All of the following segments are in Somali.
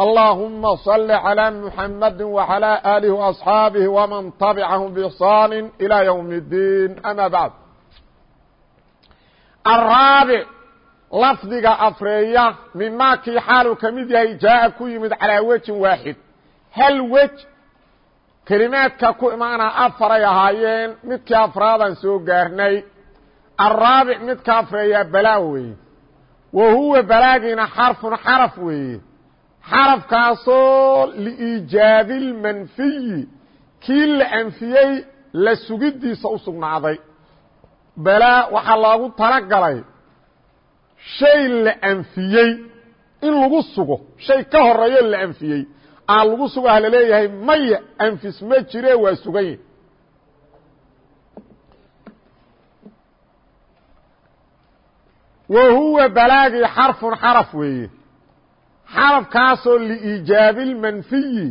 اللهم صل على محمد وعلى آله وأصحاabه ومن طبعهم بإحsان إلى يوم الدين أmا بعد الرaaبع lafdiga afreeya mima kii xaalu ka mid yahay jaaءa ku yimid calىa wejin waaxid hal wej kelimaadka ku imaana afaray ahaayeen midkii afraadaan soo gaarnay الraabic midka afreeya balaa weeye wa huwa balaagiina xarفun xarف weeye xarafkaasoo liiijaabi اlmanfiyi kii la anfiyey la sugidiisa u sugnaaday. Balaa waxaa loogu talagalay shay la anfiyey in lagu sugo shay ka horeeyo la anfiyey. Aa lagu sugo ha la leeyahay maya anfis ma jire waa sugan yahi wa huwa balaagii xarfun xaraf weeye xarafkaasoo liiijaabi اlmanfiyi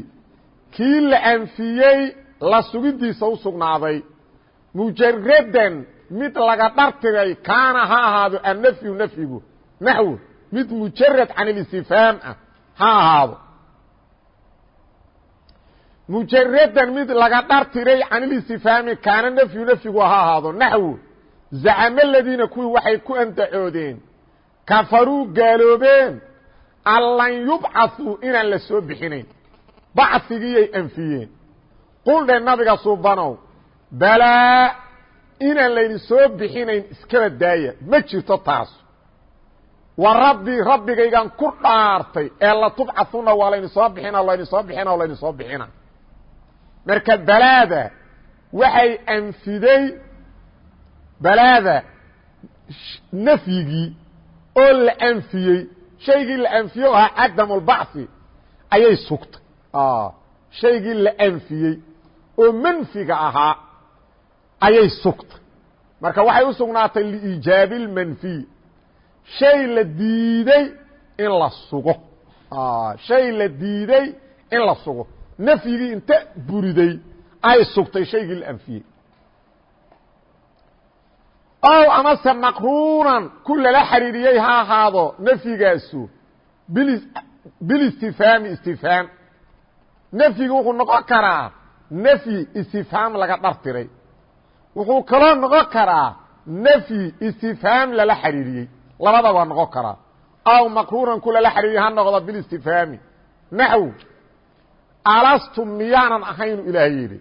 kii la anfiyey la sugidiisa u sugnaaday mujaradan mid laga dhartigay kaana ha ahaado annafyu nafyigu naxwo mid mujarad can اlistifhaam ah ha ahaado mujaradan mid laga dhartiray can اlistifhaami kaana nafyu nafyigu ha ahaado naxwo zacamo ladiina kuwii waxay ku andacoodeen kafaruu gaaloobeen allan yubcaثuu inaan la soo bixinayn bacigiyay anfiyeen quldhe nabiga suubanow balaa inaan layni soo bixinayn iskaba daaya ma jirto taas wa rabbii rabbigaygan ku dhaartay ee la tubcaثuna waa layni soo bixina layni soo bixina o layni soo bixina marka balaada waxay anfiday balaada nafyigii oo la anfiyey shaygii la anfiye ahaa cadam اlbachi ayay sugtay. Shaygii la anfiyey oo manfiga ahaa ayay sugtay. Marka waxay u sugnaatay liijaabi اlmanfiy shay la diiday in la sugo. Shay la diiday in la sugo. Nafyigii inta buriday ay sugtay shaygii la anfiyey ow amase maqruunan ku lala xariiriyey ha ahaado nafyigaasu bilistifhaami istifhaam nafyiga wuxuu noqon karaa nafyi istifhaam laga dhartiray. Wuxuu kaloo noqon karaa nafyi istifhaam lala xariiriyey labada waa noqon karaa. Aw maqruunan ku lala xariiriyey ha noqdo bilistifhaami naxw alastu miyaanan ahaynu ilaahay yidhi?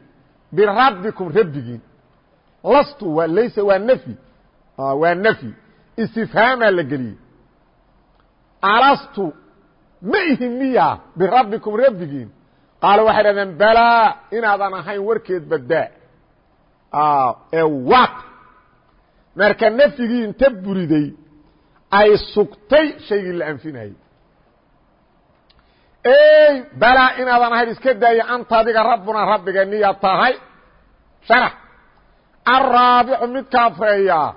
Birabbikum rabbigiin. Lastu waa laysa waa nfyi waa nfyi istifhaamaa la geliyey alastu ma ihin miya birabbikum rabbigiin. Qaala waxay dhahdeen balaa inaadan ahayn warkeed badaa ee wat marka nafyigii inta buriday ay sugtay shaygii la anfinayay ey balaa inaadan ahayn iska daaya anta adiga rabbuna rabbiga niya tahay? Sharax. Alraabicu midka afreeyaa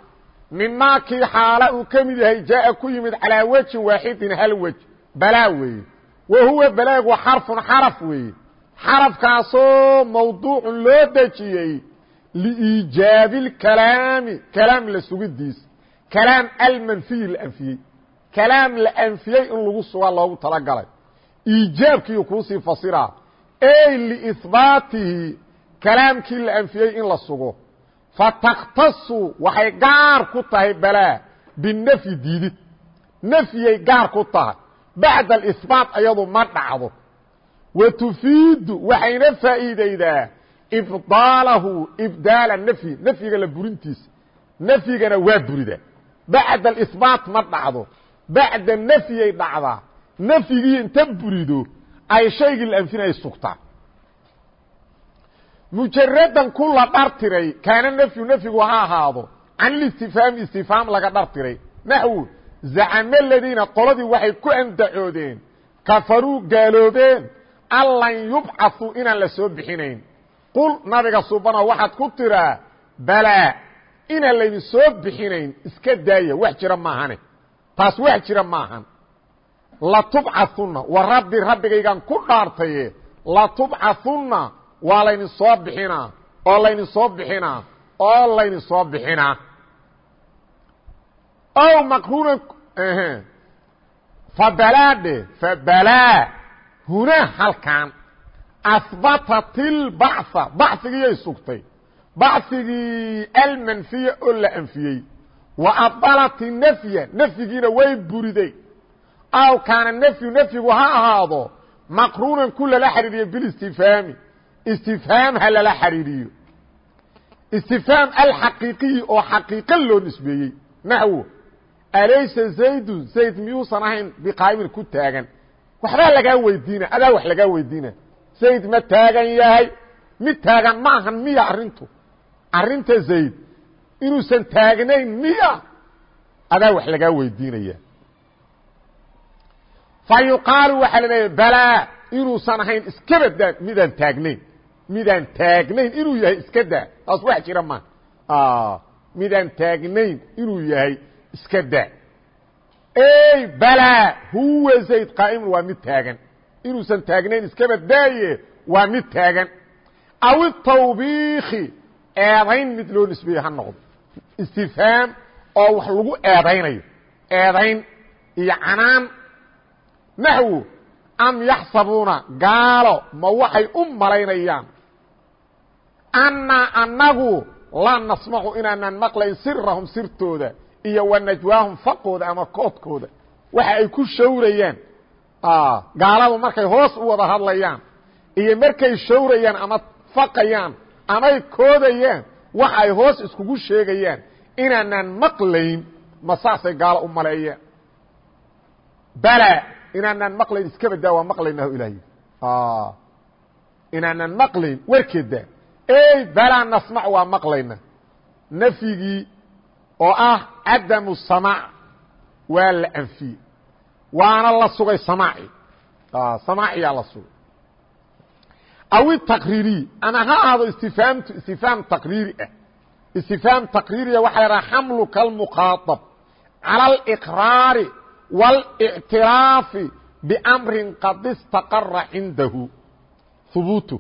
mimaa kii xaala uu ka mid yahay jaa'a ku yimid calaa wejin waaxidin hal wej balaa weeye. Wa huwa balaagu xarfun xaraf weeye. Xarafkaasoo mawduucun loo dejiyey liiijaabi اlkalaami kalaam la sugidiisa kalaam almanfiyi la anfiyey. Kalaam la anfiyey in lagu suga loogu talagalay. Iijaabkiiyu kuusii fasiraa. Ey liihbaatihi kalaamkii la anfiyey in la sugo fataktasu waxay gaar ku tahay balaa binafyi diidid nafyay gaar ku tahay bacda alihbaat ayadu ma dhacdo wa tufiidu waxayna faa'iidaydaa ibdaalahu ibdaala nafyi nafyiga la burintiisa nafyigana waa burida bacda alihbaat ma dhacdo bacda nafyay dhacdaa nafyigii inta burido ay shaygii la anfinaya sugtaa mujaradan ku la dhartiray kaana nafyu nafyigu ha ahaado can listifhaami istifhaam laga dhartiray naxwu zacame ladiina qoladii waxay ku andacoodeen kafaruu gaaloobeen allan yubcaثuu inaan la soo bixinayn qul nabiga subana waxaad ku tiraa balaa inaan laydin soo bixinayn iska daaya wax jira maahane taas wax jira maahan latubcaثuna wa rabbi rabbigaygaan ku dhaartaye latubcaثuna waa laydin soo bixinaa. Oo laydin soo bixinaa. Oo laydin soo bixinaa. Ow maqrunan fabalaadhe fabalaa huna halkan ahbatat ilbacثa bacigiyay sugtay. Bacigii almanfiya oo la anfiyey. Wa abdalat nafya. Nafyigiina way buriday. Aw kaana nafyu nafyigu ha ahaado maqruunan ku lala xidhiiriyo bilistifhaami istifhaam ha lala xidhiiriyo istifhaam alxaqiiqiyi oo xaqiiqa loo nisbeeyey. Naxwo alaysa zaydun zayd miyuusan ahayn biqaa'imin ku taagan. Waxbaa lagaa weydiina adaa wax lagaa weydiina. Zayd ma taagan yahay mid taagan ma ahan miya arrintu. Arrinta zayd inuusan taagnayn miya adaa wax lagaa weydiinaya. Fa yuqaalu waxaa la leeya balaa inuusan ahayn iskaba daa midaan taagnayn midaan taagnayn inuu yahay iska daa. Taas wax jira ma. Midaan taagnayn inuu yahay iska daa. Ey balaa huwa zayd qaa'imun waa mid taagan. Inuusan taagnayn iskaba daaye waa mid taagan. Aw itawbiiki eedayn mid loo nisbeeye ha noqdo. Istifhaam oo wax lagu eedaynayo. Eedayn iyo canaan. Naxwu am yaxsabuuna gaalo ma waxay u malaynayaan annaa annagu laa nasmacu inaanan maqlayn sirahum sirtooda iyo wa najwaahum faqooda ama koodkooda waxa ay ku shawrayaan gaaladu markay hoos u wada hadlayaan iyo markay shawrayaan ama faqayaan amay koodayaan waxa ay hoos iskugu sheegayaan inaanan maqlayn ma saasay gaalo u maleeyeen bala inaanan maqlayn iska badaa waa maqlaynaho ilaah yidhi inaanan maqlayn warkeeda ey balaa nasmac waa maqlayna nafyigii oo ah cadamu samaac waa la anfiyey waana la sugay samaaci samaaciyaa la sugay aw itaqriiriy ama ha ahdo istifhaamtu istifhaam taqriiri ah istifhaam taqriiriya waxaa la haha xamluka almukhaaطab calى اlإqraari wاlاctiraafi bamrin qad istaqara cindahu hubuutu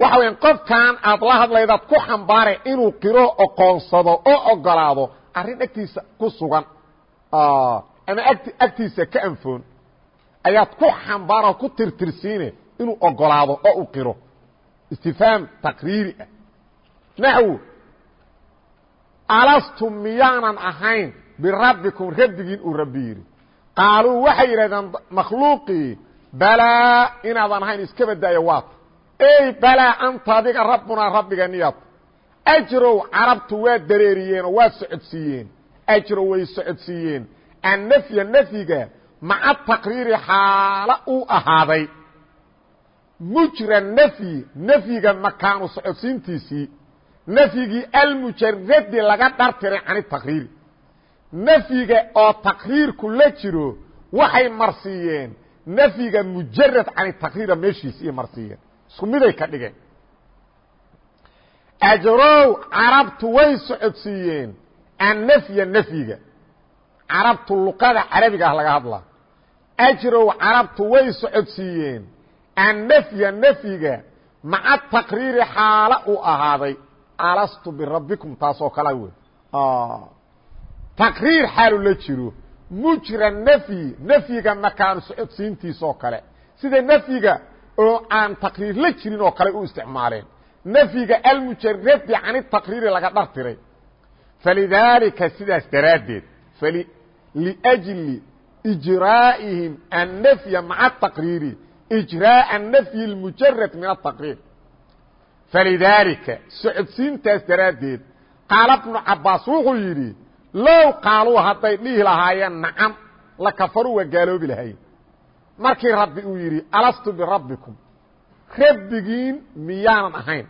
waxa weya qofkan aad la hadlaydaad ku xambaare inuu qiro oqoonsado oo ogolaado arrin agtiisa ku sugan ama agtiisa ka anfoon ayaad ku xambaaro ku tirtirsiine inuu ogolaado oo u qiro istifhaam taqriiri ah. Naxwu alastu miyaanan ahayn birabbikum rabbigiin uu rabbi yidhi. Qaaluu waxay yidhahdeen makhluuqii balaa inaadan ahayn iska badaayo waata ey balaa anta adiga rabbunaa rabbiga niyad ajrow carabtu waa dareeriyeenoo waa socodsiiyeen. Ajrow way socodsiiyeen. Annafya nafyiga maca taqriiri xaalo uu ahaaday. Mujra nafyi nafyiga makaanu socodsiintiisii. Nafyigii almujaradi laga dhartiray can taqriiri. Nafyiga oo taqriirku la jiro waxay marsiiyeen. Nafyiga mujarad can taqriira meeshiis iyo marsiiyeen isku miday ka dhigeen. Ajrow carabtu way socodsiiyeen annafya nafyiga. Carabtu luqada carabiga ah laga hadlaa ajrow carabtu way socodsiiyeen annafya nafyiga maca taqriiri xaalo uu ahaaday. Alastu birabbikum taasoo kala wey taqriir xaalu la jiro mujra nafyi nafyiga makaanu socodsiintiisoo kale. Sida nafyiga oo aan taqriir la jirin oo kale u isticmaaleen nafyiga almujaradi can taqriiri laga dhartiray falidaalika sidaas daraaddeed liأjli إجraa'ihim الnfya maca التaqriiri إجrاء الnfyi الmujarad min التaqriir falidaalika socodsiintaas daraaddeed qaala bnu cabaas wuxuu yidhi low qaaluu hadday dhihi lahaayeen nacam lakafaruu waa gaaloobi lahayn markii rabbi uu yidhi alastu birabbikum rabbigiin miyaanan ahayn.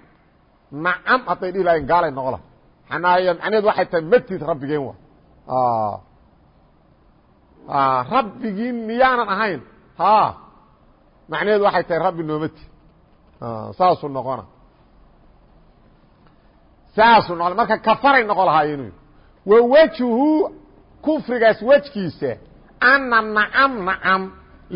Nacam hadday dhihi lahayen gaalay noqo lahay macnaheed waxay tahay matid rabbigeen wa. Rabbigiin miyaanan ahayn. Ha macnaheedu waxay tahay rabbi noomati. Saasuu noqona. Saasuu noqona. Marka kafaray lahaayeen wa wejhu kufrigaas wejkiisa ana nacam nacam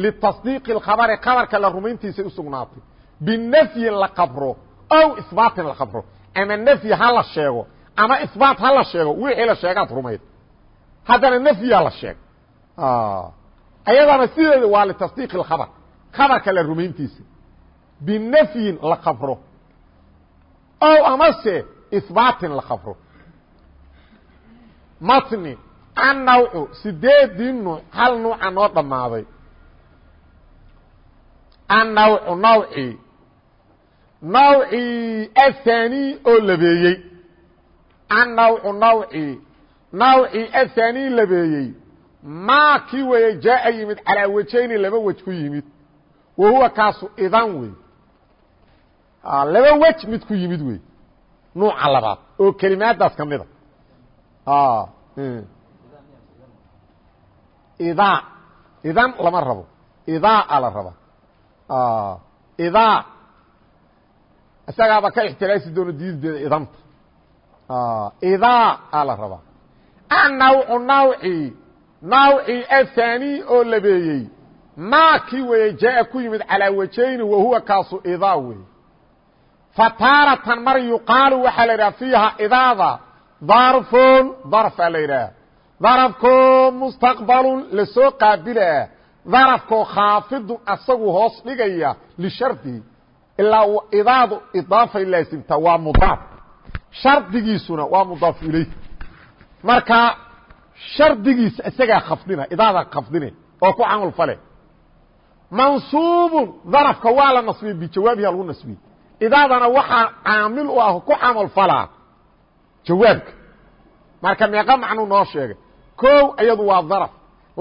litasdiiqi اkhabari khabarka la rumayntiisay u sugnaatay binafyin la qabro ow isbaatin la qabro ama nafyi ha la sheego ama isbaat ha la sheego wixii la sheegaad rumayd haddana nafyiha la sheeg ayadana sideeda waa litasdiiqi اkhabr khabarka la rumayntiisa binafyin la qabro ow amase isbaatin la qabro matni annawcu sideedii nuuc hal nuuca noo dhammaaday annawcu nawcii nawcii athani oo labeeyey. Annawcu nawcii nawcii athani labeeyey. Maa kii weeye jaaa yimid calaa wejayni laba wej ku yimid. Wa huwa kaasu idan wey laba wej mid ku yimid wey nuuca labaad oo kelimaadaas ka mida. Idaa idan lama rabo. Idaa la raba idaa isagaaba ka ixtiraasi doono diideeda idanta idaa la rabaa annawcu nawcii nawcii athani oo labeeyey maa kii weeye jaa ku yimid calaa wajayni wa huwa kaasu idaa wey fataaratan mar yuqaalu waxaa la idhaha fiiha idaada darfun darfaa la yidhaah darafkoo mustaqbalun la soo qaabilaa darafkoo khaafidun asagu hoos dhigaya lishardihi ilaa idaadu idaafay laasimtaa waa mudaaf. Shardigiisuna waa mudaaf ilayh marka shardigiisa isagaa khafdina idaadaa khafdine oo ku camal fale. Mansuubun darafka waa la nasbiyey bijawaabiha lagu nasbiyey idaadana waxaa caamil u ah ku camal falaa. Jawaabka. Marka meeqa macnuu noo sheegay. Kow iyadu waa daraf.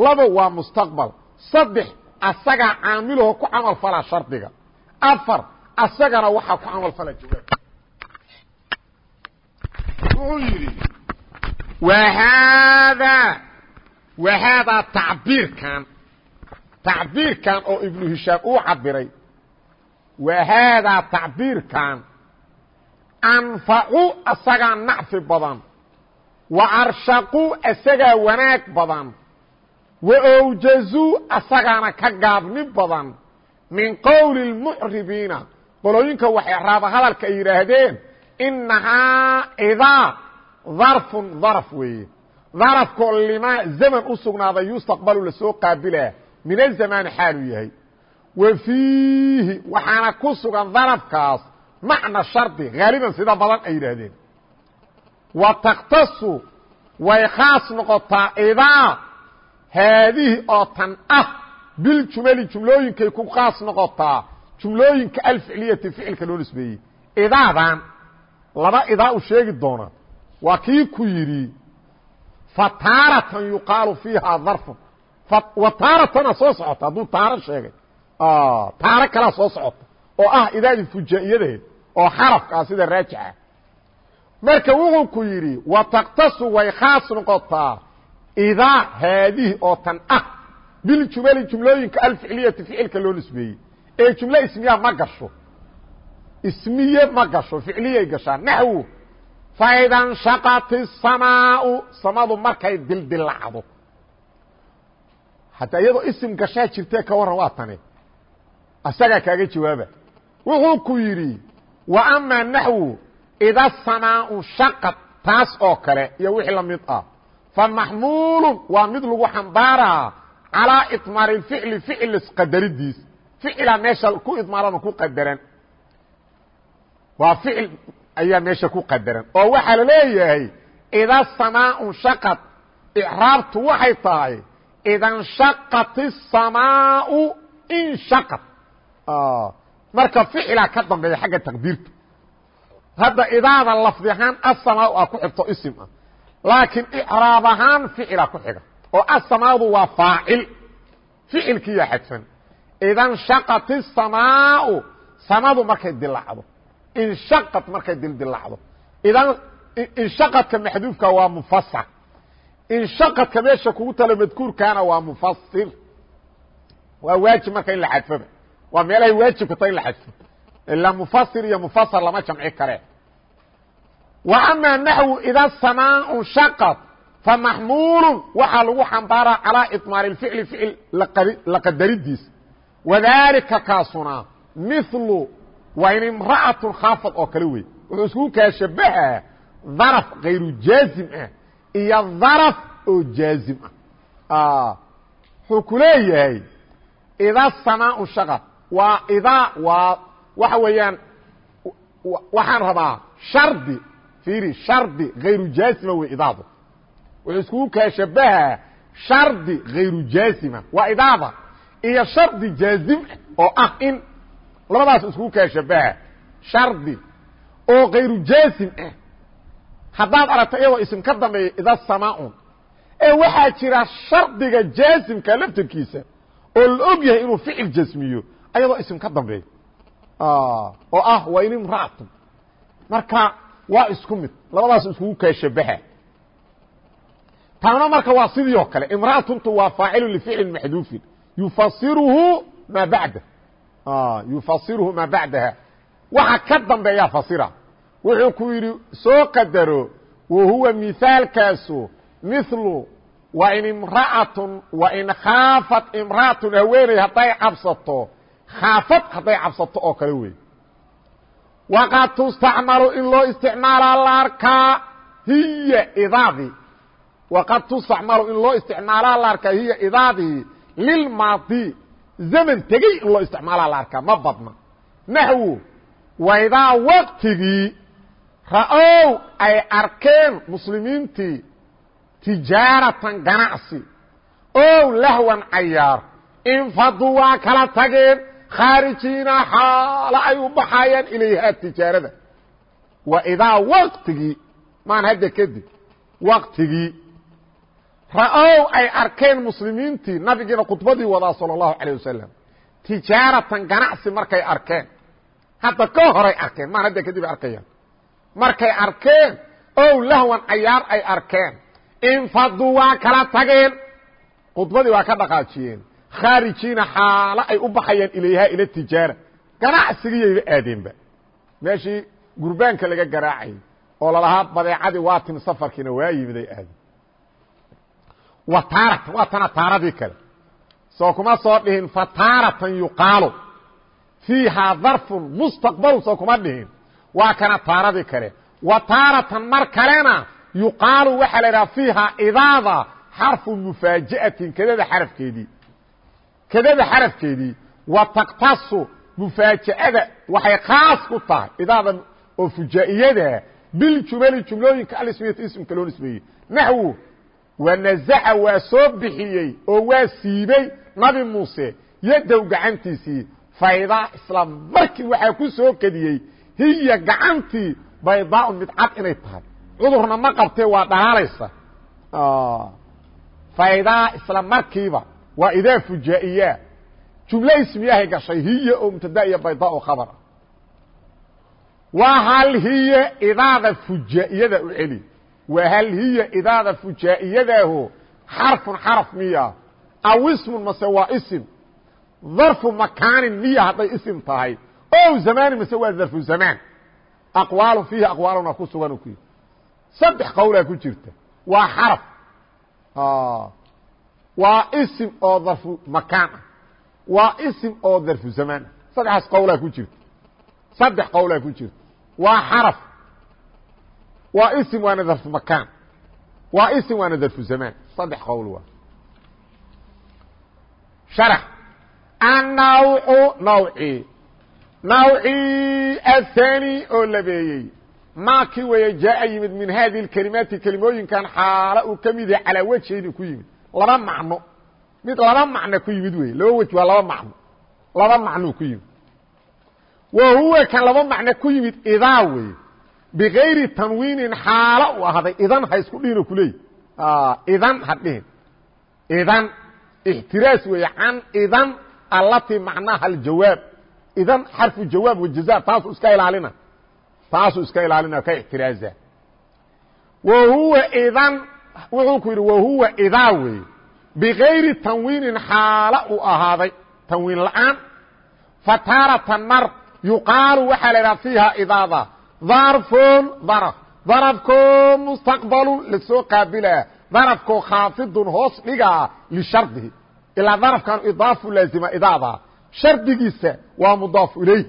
Labo waa mustaqbal saddex asagaa caamilaho ku camal falaa shardiga. Afar asagana waxaa ku camal falaa jawaabka wuxuu yidhi wahaadaa wahaadaa tacbiirkan tacbiirkan oo ibnu hishaam uu cabiray wahaadaa tacbiirkan anfacu asagaa nacfi badan wa arshaqu asagaa wanaag badan wa owjazuu asagaana ka gaabni badan min qowli اlmucribiina qolooyinka waxay raaba hadalka ay yidhaahdeen inahaa idaa darfun darf weeye darafkoo limaa zaman u sugnaaday yustaqbalu la soo qaabilaa min azamaani xaaluu yahay. Wa fiihi waxaana ku sugan darafkaas macna shardi haaliban sida badan ay yidhaahdeen. Wa takhtasu way khaas noqotaa idaa haadihi oo tan ah biljumali jumlooyinkay ku khaas noqotaa jumlooyinka alficliyati ficilka loo nisbeeyey idaadan laba idaa u sheegi doona waa kii ku yidhi fataaratan yuqaalu fiiha darfun wa taaratana soo socota hadduu taaro sheegay taaro kalaa soo socota oo ah idaadii fujaa'iyadaheed oo xarafka ah sida raajixa marka wuxuu ku yidhi wa takhtasu way khaas noqotaa idaa haadihi oo tan ah biljumali jumlooyinka alficliyati ficilka loo nisbeeyey ee jumlo ismiya ma gasho ismiye ma gasho ficliyay gashaa naxwu faida nshaqat الsamaau samadu markay dildilacdo hataa iyadoo isim gashaa jirtee ka warran waa tani asagaa kaaga jawaaba wuxuu ku yidhi wa ama naxwu ida samaau shaqad taas oo kale iyo wixii la mid ah famaxmuulu waa mid lagu xambaaraa calىa iطmaar اficli ficil qadaridiis ficilaa meesha ku idmaaran ku qadaran waa ficil ayaa meesha ku qadaran oo waxaa la leeyahay ida samaau shaqad icraabtu waxay tahay ida nshaqat الsamaau inshaqad marka ficilaa ka dambeeya xagga taqdiirta hadda idaada lafdi ahaan asamaau a ku xigto isim ah laakiin icraab ahaan ficilaa ku xiga. oo asamaadu waa faacil. ficilkiiyaa xadfan. Ida nshaqat الsamaau samadu markay dilacdo inshaqad markay dildilacdo idan inshaqadka maxduufka waa mufasar inshaqadka meesha kugu talo madkuurkaana waa mufasir waa waajib marka in la xadfoba waa meelahay waajibka ta in la xadfo. Ilaa mufasir iyo mufasar lama jamci kare amaa naxwu ida samaau shaqad famaxmuulu waxaa lagu xambaaraa calaa iطmaar اficli ficil la qadaridiisa wadalika kaasuna milu waa in imra'atu khaafad oo kale wey wuxuu iskugu kaa shabahaa daraf kayru jaazim ah iyo daraf oo jaazim ah. Wuxuu ku leeyahay ida samaau shaqad waa idaa waa waxa weeyaan waxaan rabaa shardi fiiri shardi hayru jaazima wey idaadu wuxuu iskugu kaa shabahaa shardi hayru jaazima waa idaada iyo shardi jaazim oo ah in labadaas iskugu kaa shabaha shardi oo kayru jaazim ah haddaad aragto iyagoo isim ka dambeeya ida samaaun ee waxaa jira shardiga jaazimka laftarkiisa oo la og yahay inuu ficil jasmiyo ayadoo isim ka dambeeya. Oo ah waa in imra'atun. Marka waa isku mid. Labadaas iskugu kaa shabaha taana marka waa sidii oo kale. Imra'atuntu waa faacilu lificlin maxduufin. Yufasiruhu maa bacda. Yufasiruhu maa bacdaha. Waxa ka dambeeya fasira wuxuu ku yidhi soo qadaro wa huwa mihaalkaasu milu wain imra'atun wain khaafat imra'atun haweeney hadday cabsato khaafad hadday cabsato oo kale wey waqad tustacmalu in loo isticmaalaa la arkaa hiya idaadii waqad tustacmalu in loo isticmaalaa la arkaa hiya idaadii lilmaadi zaman tegey in loo isticmaalaa la arkaa ma badna naxwu waydaa waktigii ra'ow ay arkeen muslimiintii tijaaratan ganacsi ow lahwan cayaar infaduu waa kala tageen khaarijiina xaalo ay u baxaayaan ilayhaa tijaarada wa idaa waktigii maan hadda kadib waktigii ra-ow ay arkeen muslimiintii nabigiina khudbadii wadaa salى الlahu عalيه wasalam tijaaratan ganacsi markay arkeen hadda ka horay arkeen maan hadda kadib arkayaan markay arkeen ow lahwan cayaar ay arkeen infaduu waa kala tageen khudbadii waa ka dhaqaajiyeen khaarijiina xaalo ay u baxayaan ilayhaa ila tijaara. Ganacsigiyayba aadeenba. Meeshii gurbaanka laga garaacayay oo lalahaa badeecadii waa timi safarkiina waa yimid ay aadeen wa taaratan waa tana taaradii kale. Soo kuma soo dhihin fa taaratan yuqaalu. Fiihaa darfun mustaqbalu soo kuma dhihin. Waa kana taaradii kale. Wa taaratan mar kalena yuqaalu waxaa la idhaha fiihaa idaada xarfu mufaaji'atin kedada xarafkeedii kedada xarafkeedii wa taktasu mufaaja'ada waxay khaas ku tahay. Idaada oo fujaa'iyada biljumali jumlooyinka alismiyata ismka loo nisbeeyey. Naxwu wanazaca waa soo bixiyey oo waa siibey nabi muuse yadow gacantiisii. Faydaa isla markii waxaa ku soo kediyey hiya gacantii baydaaun mid cad inay tahay. Cudurna ma qabtee waa dhalaalaysa. Faydaa isla markiiba waa idaa fujaa'iyaa jumlo ismiyahay gashay hiya oo mubtada iyo baydaa oo khabar. Ah waa hal hiya idaada fujaa'iyada u celi waa hal hiya idaada fujaa'iyadaaho xarfun xaraf miya. Aw ismun mase waa isim. Darfu makaanin miya hadday isim tahay. O zamaani mase waa darfu zamaan aqwaalu fiihi aqwaaluna ku sugan ku yii saddex qowlaa ku jirta waa xaraf waa isim oo darfu makaan ah. Waa isim oo darfu zamaan ah. Saddexaas qowlaa ku jirta. Saddex qowlaa ku jirta. Waa xaraf. Waa isim waana darfu makaan. Waa isim waana darfu zamaan saddex qowl waa. Sharax. Annawcu nawcii nawcii athani oo labeeyey. Maakii weeye jaaa yimid min hadihi اkelimaati kelimooyinkan xaala uu ka mid yahay calaa wejhayni ku yimid laba macno. Mid laba macno ku yimid wey laba wej waa laba macno. Laba macnuu ku yimid. Wa huwa kan laba macno ku yimid idaa wey bigayri tanwiinin xaalo u ahday idan ha isku dhihino kuleey idan ha dhihin. Idan ixtiraas weeye can idan allatii macnaha aljawaab. Idan xarfu jawaab wajaza taasuu iska ilaalina. Taasuu iska ilaalina ka ixtiraaza. Wa huwa idan wuxuu ku yidhi wahuwa idaa weeye. Bigayri tanwiinin xaalo uu ahaaday tanwiin la'aan. Fataaratan mar yuqaalu waxaa la idhaha fiiha idaada darfun darf darafko mustaqbalu la soo qaabilaa. Darafkoo khaafidun hoos dhigaa lishardihi. Ilaa darafkan idaafu laazima idaada. Shardigiisa waa mudaafu ilayh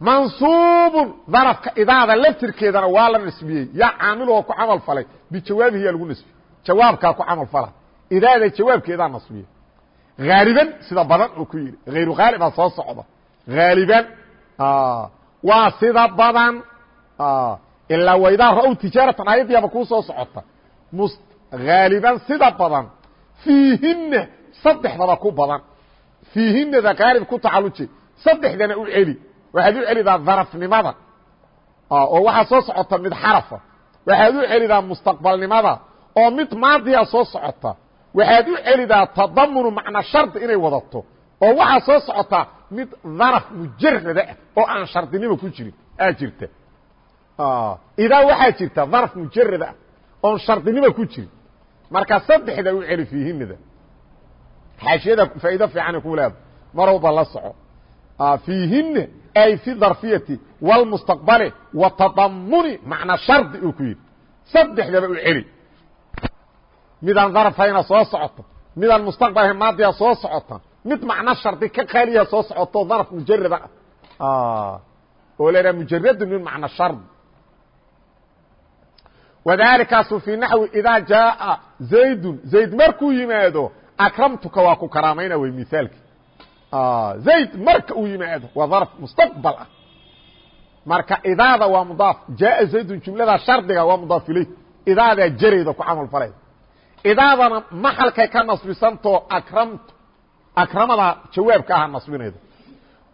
mansuubun darafka idaada laftirkeedana waa la nasbiyey yaa caamil oo ku camal falay bijawaabihi yaa lagu nasbiyey jawaabkaa ku camal fala. Idaada jawaabkeedaa nasbiyey. Haaliban sida badan uu ku yidhi. Hayru haalibaa soo socda. Haaliban waa sida badan ilaa waydaa ra-w tijaaratan ayaddiiaba kuu soo socota. Haaliban sida badan. Fiihina saddexdaba ku badan. Fiihinada haalib ku tacaluji saddexdana u celi waxaad u celidaa darafnimada. Oo waxaa soo socota mid xarafa. Waxaad u celidaa mustaqbalnimada. Oo mid maadiya soo socota. Waxaad u celidaa tadamunu macna shardi inay wadato. Oo waxaa soo socota mid daraf mujarada ah oo aan shardinimo ku jirin. Aa jirta. Idaa waxaa jirta daraf mujarad ah oon shardinimo ku jirin. Marka saddexda u celi fiihinada xaashiyada faa'iido fiicanay ku leeda marowba la soco. Fiihina ay fi darfiyati wاlmustaqbali wa tadamuni macna shardi uu ku yidhi. Saddexdaba u celi. Midaan darafhayna soo socoto midaan mustaqbalha maadiya soo socota mid macno shardi ka qaaliya soo socoto daraf mujarada ah. Oo la mujaradu min macna shard. Wadaalikaasu fii naxwi idaa jaaa zaydun zayd markuu yimaado akramtuka waa ku karaamayna wey mihaalki zayd marka uu yimaado waa darf mustaqbal ah marka idaada waa mudaaf jaaa zaydun jumlada shardiga waa mudaaf iley idaadaa jarayda ku camal falay idaadana maxalkay ka nasbisantoo akramtu akramada jawaabka aha nasbinayda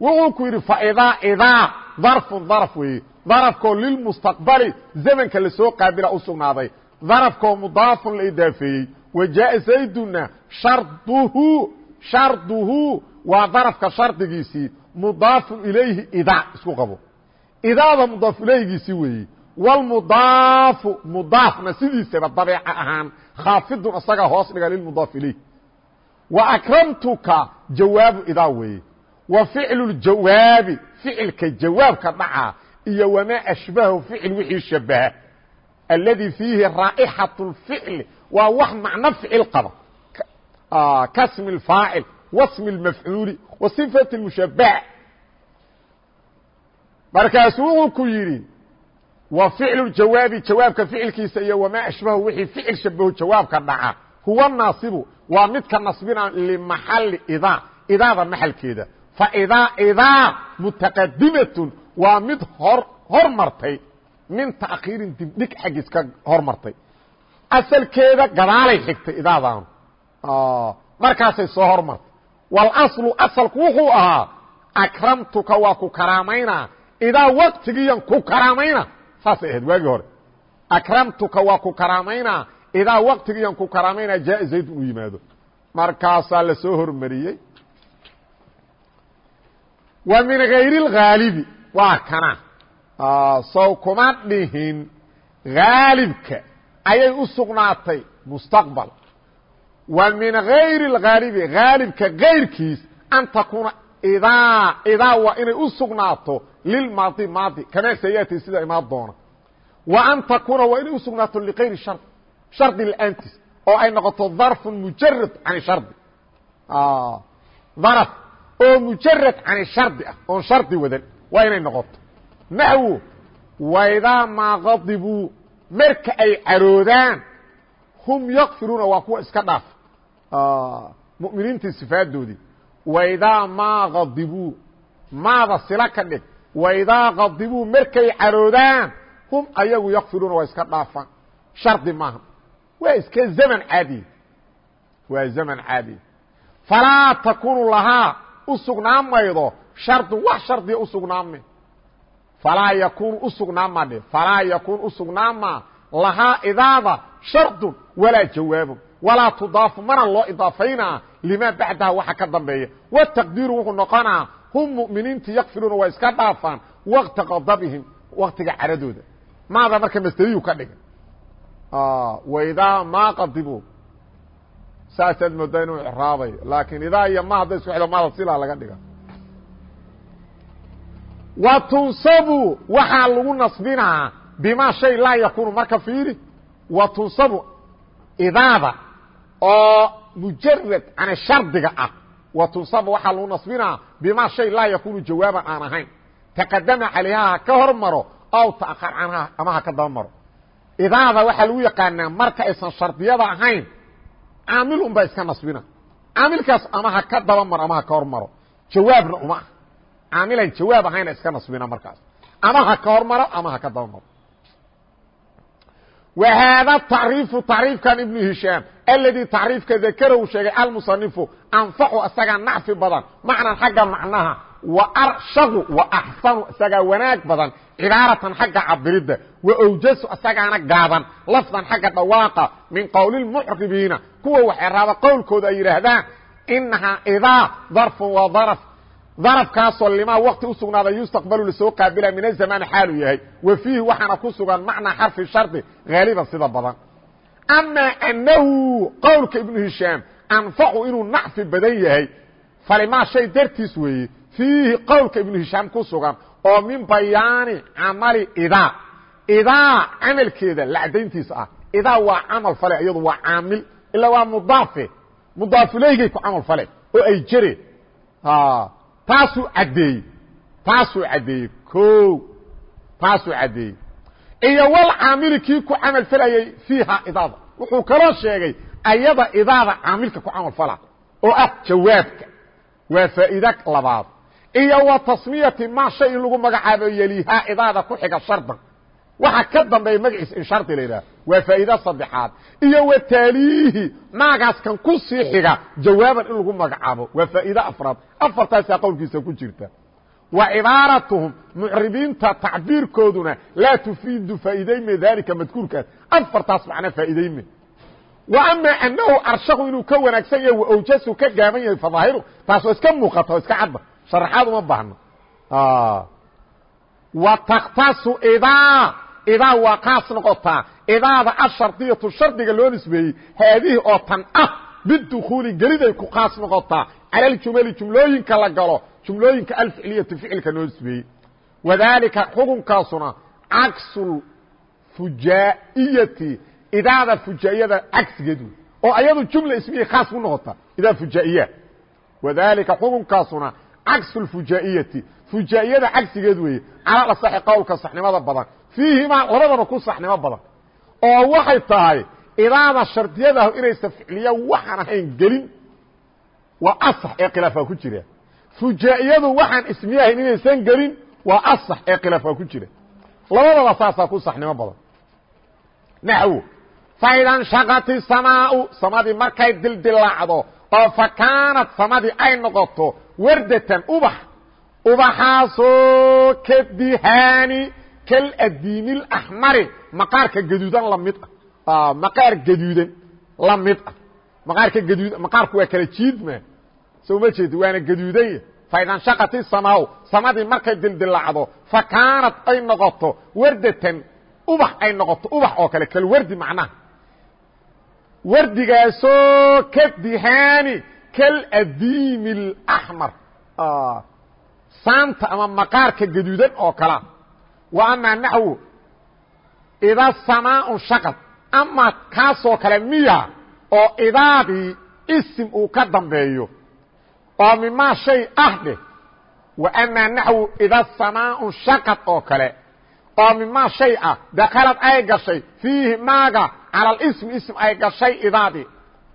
wuxuu ku yidhi faidaa idaa darfun darf weeye darafkoo lilmustaqbali zamanka la soo qaabila u sugnaaday darafkoo mudaafun la idaafeeyey wa jaaa zayduna sharduhu sharduhu waa darafka shardigiisii mudaafun ilayhi idaa isku qabo idaada mudaaf ilayhgiisii weeye wlmudaafu mudaafna sidiisaba dabeeca ahaan khaafidun isagaa hoos dhiga lilmudaaf ilayh wa akramtuka jawaabu idaa weeye wa ficlu ljawaabi ficilka jawaabka dhacaa iyo wamaa ashbahu ficil wixii shabaha alladii fiihi raa'ixaة اlficli waa wax macno ficil qaba kasmi اfaacil wasmi اlmafcuuli wa sifati اlmushabac markaasuu wuxuu ku yidhi wa ficlu jawaabi jawaabka ficilkiisa iyo wamaa ashbahu wixii ficil shabahu jawaabka dhaca. Huwa naasibu waa midka nasbina limaxali idaa idaada maxalkeeda. Faidaa idaa mutaqadimatun waa mid hor hor martay min taakhiirin dibdhig xaggiis ka hor martay asalkeeda gadaalay xigtay idaadaanu markaasay soo hormartay walaslu asalku wuxuu ahaa akramtuka waa ku karaamaynaa. Idaa waktigiiyan ku karaamayna saasay ahayd waagii hore. Akramtuka waa ku karaamaynaa. Idaa waktigiiyan ku karaamaynaa jaa zayd uu yimaado. Markaasaa la soo hormariyey. Wa min hayri اlhaalibi waa kana. Sow kuma dhihin. Haalibka ayay u sugnaatay mustaqbal wa min hayri اlhaalibi haalibka gayrkiis an takuuna idaa idaa waa inay u sugnaato lilmaadi maadi kamaa sayaati sida imaan doona. Wa an takuuna waa inay u sugnaato likayri shard shardi la'aantiis oo ay noqoto darfu mujarad can shardi. Darf oo mujarad can shardi ah oon shardi wadan waa inay noqoto. Naxwu waidaa maa qadibuu marka ay caroodaan hum yakfiruuna waa kuwa iska dhaaf mu'miniintii sifaadoodii waidaa maa qadibuu maada sila ka dhig waidaa qadibuu markay caroodaan hum ayagu yakfiruuna waa iska dhaafaan shardi maaha waa iska zaman caadiya waa zaman caadiya falaa takunu lahaa u sugnaan maydo shardu wax shardiya u sugnaanme falaa yakunu u sugnaanma dhe falaa yakun u sugnaanma lahaa idaada shardun walaa jawaabun walaa tudaafu mana loo idaafaynaa limaa bacdaha waxa ka dambeeya. Wataqdiiru wuxuu noqonaa hum mu'miniinti yakfiruuna waa iska dhaafaan wakta qadabihim waktiga caradooda. Maada marka masderiyu ka dhigan waidaa maa qadibu. Saasaad moodaa inuu icraabay laakiin idaa iyo ma hadday isku xidho maada silaa laga dhiga. Wa tunsabu waxaa lagu nasbinaa bimaa shay laa yakunu marka fiiri wa tunsabu idaada oo mujarad can shardiga ah. Wa tunsabu waxaa lagu nasbinaa bimaa shay laa yakunu jawaaban aan ahayn. Taqadama calayha ha ka hor maro aw ta'khar canha ama ha ka daba idaada waxaa lagu yaqaanaa marka aysan shardiyada ahayn caamil un baa iska nasbina. Caamilkaas ama ha ka daba ama ha ka hor maro. Jawaabna uma ah caamilan jawaab ahayna iska nasbina markaas. Ama ha ka hor maro ama ha ka daba tacriifu tacriifkan ibnu hishaam aladii tacriifka dakara uu sheegay almusanifu anfacu isagaa nacfi badan macnan xagga macnaha wa arshaqu wa axsanu isagaa wanaag badan cibaaratan xagga cabiridda wa awjasu isagaana gaaban lafdan xagga dhawaaqa min qowli lmucribiina kuwa waxay raaba qowlkooda ay yidhaahdaan inahaa idaa darfun waa darf darafkaasoo limaa wakti u yustaqbalu la soo qaabila min azamaani xaaluu yahay. Wa fiihi waxaana ku sugan macnaa xarfi shardi haaliban sida badan. Amaa annahu qowlka ibnu hishaam anfacu inuu nacfi badan yahay. Falimaa shay dartiis weeye fiihi qowlka ibnu hishaam ku sugan oo min bayaani camali idaa. Idaa camalkeeda lacdayntiisa ah. Idaa waa camal fale iyadu waa caamil. Ilaa waa mudaafe mudaafuleygay ku camal fale oo ay jere taasuu caddeeyey taasuu caddeeyey o taasuu caddeeyey iyo wal caamili kii ku camal falayay fiiha idaada. Wuxuu kaloo sheegay ayada idaada caamilka ku camal fala oo ah jawaabka. Waa faa'iida labaad. Iyo wa tasmiyati ma shay in lagu magacaabo yelihaa idaada ku xiga shardan. Waxa ka dambeeya magaciisa in shardi la yidhaha waa faa'iida saddexaad. Iyo wa taaliihi. Maagaas kan ku sii xiga jawaaban in lagu magacaabo. Waa faa'iide afraad. Afartaasaa qowlkiisa ku jirta. Wa cibaaratuhum mucribiinta tacbiirkooduna laa tufiidu faa'iidayme daalika madkuurkaas. Afartaas macna faa'iidayme wa ama anahu arshaqu inuu ka wanaagsan yahay wa awjasu ka gaaban yahay fadaahiru taas waa iska muuqata oo iska cadda. Sharaxaad uma baahno wa takhtasu idaa. Idaa waa kaas noqotaa idaada ashardiyatu shardiga loo nisbeeyey haadihi oo tan ah bidukuuli geliday ku kaas noqotaa cala aljumali jumlooyinka la galo jumlooyinka alficliyati ficilka loo nisbeeyey. Wadaalika xukunkaasuna caksu fujaa'iyati idaada fujaa'iyada cagsigeed wey oo ayadu jumla ismihii khaas ku noqota idaa fujaa'iya. Wadaalika xukunkaasuna cagsu lfujaa'iyati fujaa'iyada cagsigeed weeye calaa asaxi qowlka saxnimada badan fiihimaa labadaba ku saxnimo badan oo waxay tahay idaada shardiyadaah inaysan ficliya waxaan ahayn gelin waa asax ee khilaafaa ku jira. Fujaa'iyadu waxaan ismiye ahayn inaysan gelin waa asax ee khilaafaa ku jira. Labadaba saasaa ku saxnimo badan. Naxwo faidanshaqati samaau samadii markay dildilaacdo oo fa samadii ay noqoto wardatan ubax ubaxaasoo ka dihaani اlaxmari maqaarka gaduudan la mid ah. Maqaar gaduudan la mid ah. Maqaarka gaduud maqaarku waa kala jiidma soo ma jeedi waana gaduudanya faidanshaqati samaaw samadii markay dildilacdo fa kaanad ay noqoto wardatan ubax ay noqoto ubax oo kale kalwardi macnaha. Wardigaasoo ka dihaani kaladiimi اlaxmar saanta ama maqaarka gaduudan oo kalea wa amaa naxwu ida samaau shaqad ama kaasoo kale miya oo idaadii isim uu ka dambeeyo oo mimaa shay ah dheh wa amaa naxwu ida samaau shaqad oo kale oo mimaa shay ah dakhalad ay gashay fiihi maaga cala alismi ism ay gashay idaadii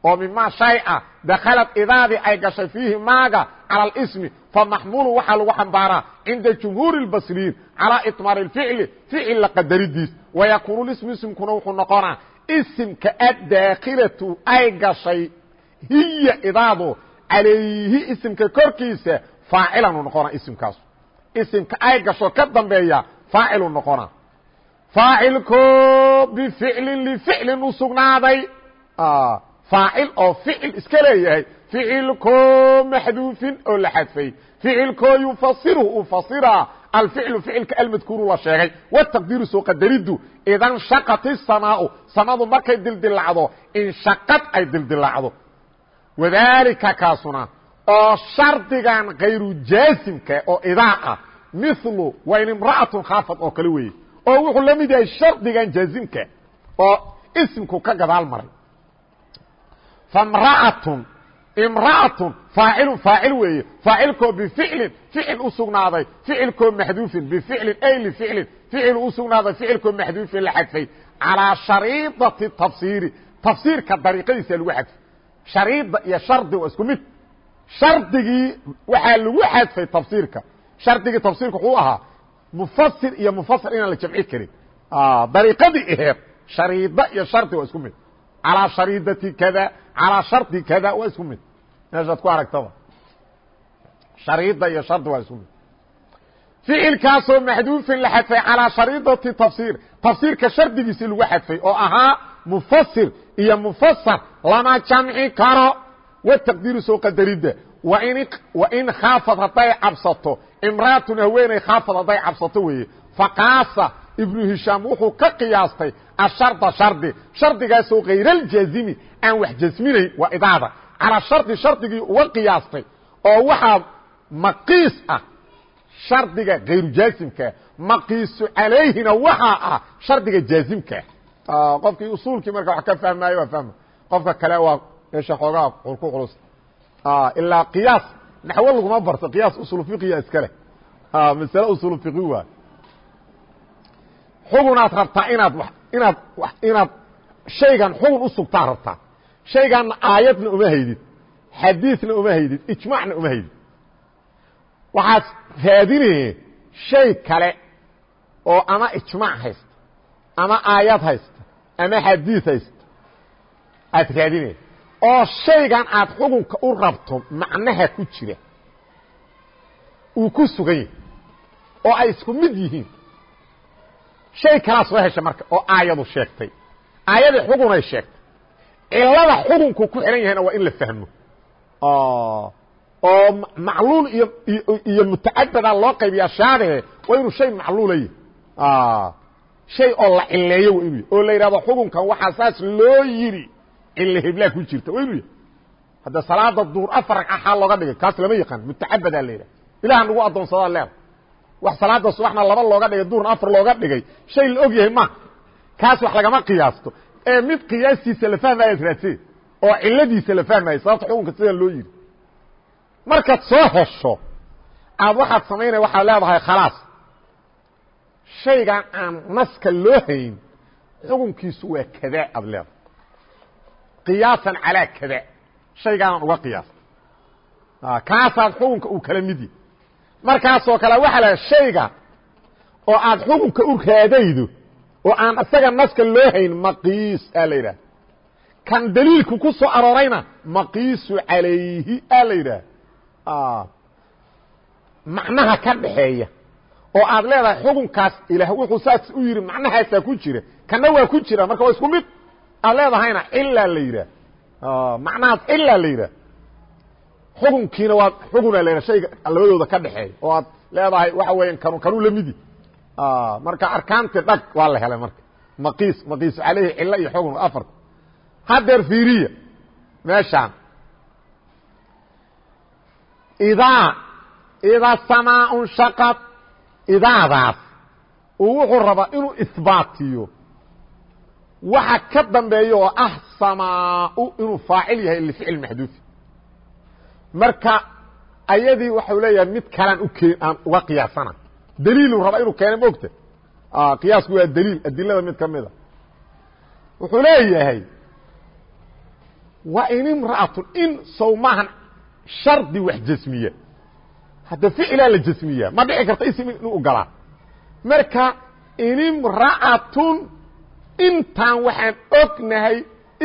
oo mimaa shay ah dakhalad idaadii ay gashay fiihi maaga cala alismi famaxmuulu waxaa lagu xambaaraa cinda jumhuuri اlbasriyiin calaa iطmaari اficli ficil la qadaridiis wayakuunu ismu isimkuna wuxuu noqonaa isimka addaakilatu ay gashay hiya idaadu calayhi isimka korkiisa faacilanu noqonaa isimkaasu isimka ay gasho ka dambeeya faacilu noqonaa faacilko bificlin lificlin u sugnaaday faacil oo ficil iska leeyahay. Ficilko maxduufin oo la xadfay. Ficilkoo yufasiru uu fasiraa alficlu ficilka almadkuuru la sheegay. Wataqdiiru soo qadaridu idan shaqat isamaau samadu markay dildilacdo inshaqad ay dildilacdo wadaalika kaasuna oo shardigan kayru jaasimka oo idaa ah milu waa in imra'atun khaafad oo kale weeye. Oo wuxuu la mid yahay shardigan jaazimka oo isimku ka gadaal maray famra'atun imra'atun faacilun faacil weeye faacilkoo bificlin ficil u sugnaaday ficilkoo maxduufin bificlin ay lificlin ficil u sugnaaday ficilkoo maxduufin la xadfay calaa shariidati tafsiiri tafsiirka dariiqadiisa lagu xadfay shariida iyo shardi waa isku mid shardigii waxaa lagu xadfay tafsiirka shardigii tafsiirka wuxuu ahaa mufasir iyo mufasir inaan la jamci karin dariiqadii aheed shariida iyo shardi waa isku mid calaa shariidati kada calaa shardi kada waa isku mid. Meeshaad ku aragtaba shariida iyo shardi waa isku mid. Ficilkaasoo maxduufin la xadfay calaa shariidati tafsiir. Tafsiirka shardigiisii lagu xadfay oo ahaa mufasir iyo mufasar lama jamci karo. Wataqdiiru soo qadaridda. Wain khaafad hadday cabsato imraatun haweeney khaafad hadday cabsato weeye. Faqaasa ibnu hishaam wuxuu ka qiyaastay asharda shardi. Shardigaasoo kayraljazimi aan wax jasminayn waa idaada. Calaa shardi shardigii uga qiyaastay oo waxaa maqiis ah shardiga kayru jaasimkaa maqiisu calayhina waxaa ah shardiga jaazimkaa qofkii usuulkii marka wax ka fahmaayo waa fahma. Qofka kale waa meesha xoogaa ku culus ilaa qiyaas naxwo laguma barto. Qiyaas usul fiqiya iska leh. Masale usul fiqi waay xugunaad rabtaa inaad inaad inaad shaygan xugun u sugtaa rabtaa. Shayganna aayadna uma haydid xadiidna uma haydid ijmaacna uma haydid. Waxaad raadinaya shay kale oo ama ijmaac haysta ama aayad haysta ama xadiid haysta. Aad raadinaya oo shaygan aad xukunka u rabto macnaha ku jira uu ku sugan yahay oo ay isku mid yihiin shay kalaa soo heshay marka oo aayadu sheegtay. Aayadii xugunay sheegtay. Cilada xukunku ku xihan yahayna waa in la fahmo. Oo macluul iyo iyo mutacabada loo qaybiyaa shaadee waa inuu shay macluula yahy shay oo la cileeyo waa inuu oo la yidhahdo xukunkan waxaa saas loo yidhi cille heblaa ku jirta waa inuu yahy hadda salaada duur afar ragca xaal looga dhigay kaas lama yaqaan mutacabadaa la yidhaha ilaha nagu addoonsadaa leeda wax salaada subaxna laba looga dhigay duurna afar looga dhigay. Shay la og yahay maaha kaas wax lagama qiyaasto. Ee mid qiyaastiisa la fahmayaad raadsee oo ciladiisa la fahmaya sababta xukunka sidaa loo yidhi. Markaad soo hesho aad waxaad samaynaya waxaad leedahay khalaas. Shaygan aan naska loo hayn xukunkiisu waa kada aad leedahay. Qiyaasan calaa kada shaygaanaan uga qiyaasta kaasaad xukunka uu kala mid markaasoo kale waxaa la shayga oo aad xukunka u raadaydo oo aan isaga naska loo hayn maqiis aa la yidhaha kan daliilku ku soo aroorayna maqiisu calayhi aa la yidhaha macnaha ka dhaxeeya oo aad leedahay xukunkaas ilaah wuxuu saas u yidhi macnahaasaa ku jira kana waa ku jira marka waa isku mid. Aad leedahayna cilaa la yidhaah macnahaas cilaa la yidhaah xukunkiina waa la yidhah shayga labadooda ka dhaxeeya oo aad leedahay waxa weeyaan kanu kanuu la midi. Marka arkaantii dhag waa la helay marka. Maqiis maqiisu caleyhi cilo iyo xugun afarta hadeer fiiriya meeshaan. Idaa idaa samaaun shaqad idaadaas uu wuxuu rabaa inuu isbaatiyo. Waxa ka dambeeya oo ah samaau inuu faacil yahay lificil maxduufi marka ayadii waxau leeyahay mid kalaan ukeen aan uga qiyaasana. Daliilu rabaa inuu keena mogta qiyaasku waa daliil adilada mid ka mida wuxuu leeyahay wa in imra'atun in sow maahan shardi wax jasmiya. Hadda ficilaa la jasmiya ma dhici karta ism inuu galaa marka in imra'atun intaan waxaan ognahay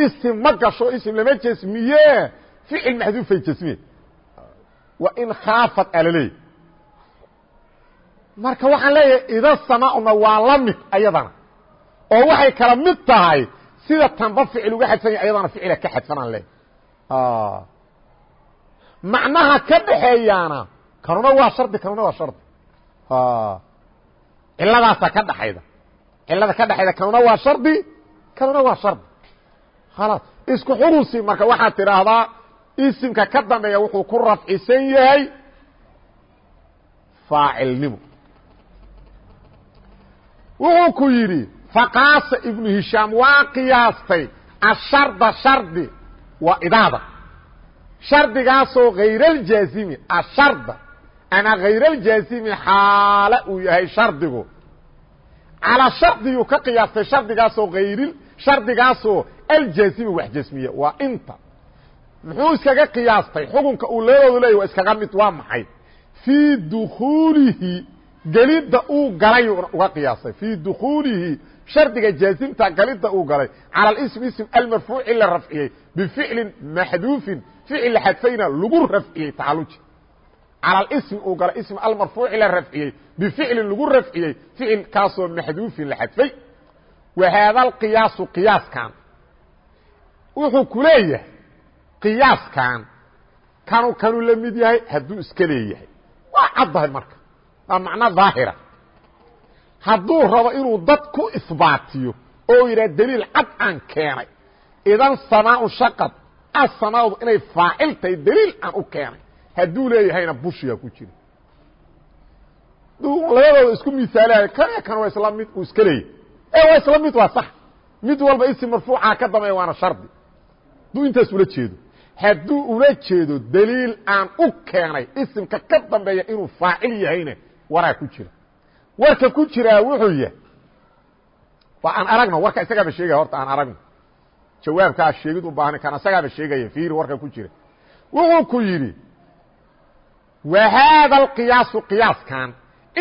isim ma gasho isim lama jasmiye. Ficil maxduufay jasmiye wa in khaafad alaleey marka waxaan leeyahay ida samauna waa la mid ayadana. Oo waxay kala mid tahay sida tanba ficil uga xadfan yahy ayadana ficila ka xadfanaan leeyahy macnaha ka dhaxeeyaana kanuna waa shardi kanuna waa shardi. Ciladaasaa ka dhaxayda. Cilada ka dhexayda kanuna waa shardi kanuna waa shardi. Khalaas isku xurusi marka waxaad tidhaahdaa isimka ka dambeeya wuxuu ku rafcisan yahay faacilnimo. Wuxuu ku yidhi faqaasa ibnu hishaam waa qiyaastay asharda shardi waa idaada. Shardigaasoo hayraاljaazimi asharda. Ama hayraاljaazimi xaale uu yahay shardigu. Calaa shardiguu ka qiyaastay shardigaasoo hayri shardigaasoo aljaazimi wax jasmiya waa inta muxuu iskaga qiyaastay? Xukunka uu labadoodu leeyay waa iskaga mid waa maxay? Fii dukuulihi gelidda uu galay uga qiyaasay fii dukuulihi shardiga jaazimta galidda uu galay. Cala ism ism almarfuuci la rafciyey. Bificlin maxduufin ficil la xadfayna lagu rafciyey tacalluji. Cala ismi uu galay ism almarfuuci la rafciyey. Bificlin lagu rafciyey ficil kaasoo maxduufin la xadfay. Wa haada alqiyaasu qiyaaskan wuxuu ku leeyahay qiyaaskan kanu kanuu la mid yahay hadduu iska leeyahay. Waa caddahay marka. Waa macno daahira. Hadduu rabo inuu dad ku isbaatiyo oo yidhaha daliil cad aan keenay idan samaau shaqad asamaadu inay faacil tahay daliil aan u keenay hadduu leeyahayna bushiga ku jira. Labadooda isku misaalahay kan iyo kan waa isla mid uu iska leeyahay e waa isla mid waa sax. Mid walba isim marfuuca ka dambeeya waana shardi. Hadduu intaas ula jeedo hadduu ula jeedo daliil aan u keenay isimka ka dambeeya inuu faacil yahayna waraa ku jira. Warka ku jiraa wuxuu yahay waa aan aragno warka isagaaba sheegaya horta aan aragno. Jawaabkaa sheegid u baahna kan isagaaba sheegaya fiiri warka ku jira. Wuxuu ku yidhi wa haada alqiyaasu qiyaaskan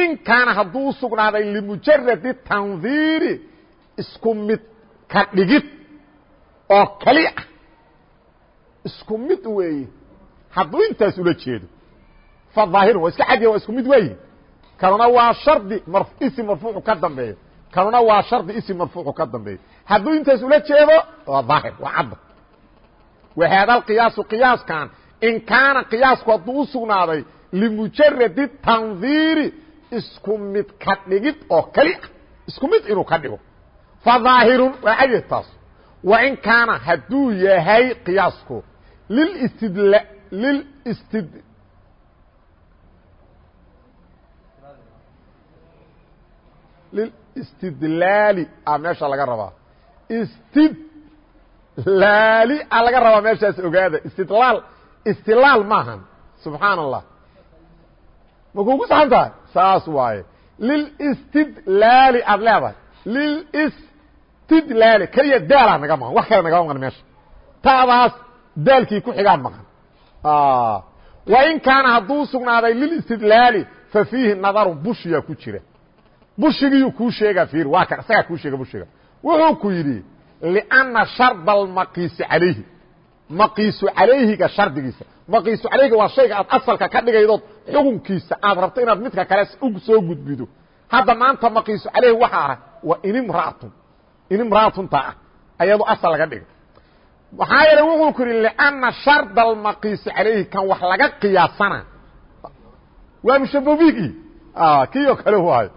in kaana hadduu usugnaaday limujaradi tandiiri isku mid ka dhigid oo keli ah isku mid weeye hadduu intaas ula jeedo fa daahirun waa iska cadiya waa isku mid waayi kanuna waa shardi ism marfuucu ka dambeeyo. Kanuna waa shardi ism marfuucu ka dambeeyo. Hadduu intaas ula jeedo waa daahir waa cadda wa haada alqiyaasu qiyaaskan in kaana qiyaasku hadduu u sugnaaday limujaradi tandiiri isku mid ka dhigid oo keli ah. Isku mid inuu ka dhigo. Fa daahirun waa cadiya taas. Wa in kaana hadduu yahay qiyaasku lilstidla lilstid lilstidlaali a meesha laga rabaa. istidlaali a laga rabaa meeshaas ogaada. istidlaal istilaal maahan subxaan allah ma kugu saxan tahay saas waaye lilstidlaali aad leedahay lilstidlaali keliya daalaa naga maqan wax kale nagama maqan meesha taadaas daalkii ku xigaa maqan. Wa in kaana hadduu sugnaaday lilistidlaali fa fiihi nadaru bushiyaa ku jira. Bushigiyuu kuu sheegaa ir waa kan isagaa kuu sheega bushiga. Wuxuu ku yidhi lianna sharda almaqiisi calayhi. Maqiisu calayhiga shardigiisa. Maqiisu calayhiga waa shayga aad asalka ka dhigaydood xukunkiisa aad rabto inaad midka kale soo gudbido. Hadda maanta maqiisu calayhi waxa ah waa inimraatun inimraatunta ah ayadoo asal laga dhigay maxaa yeele wuxuu ku yidhi lianna sharda almaqiisi calayhi kan wax laga qiyaasana. Waa mushababigi kii oo kale waayo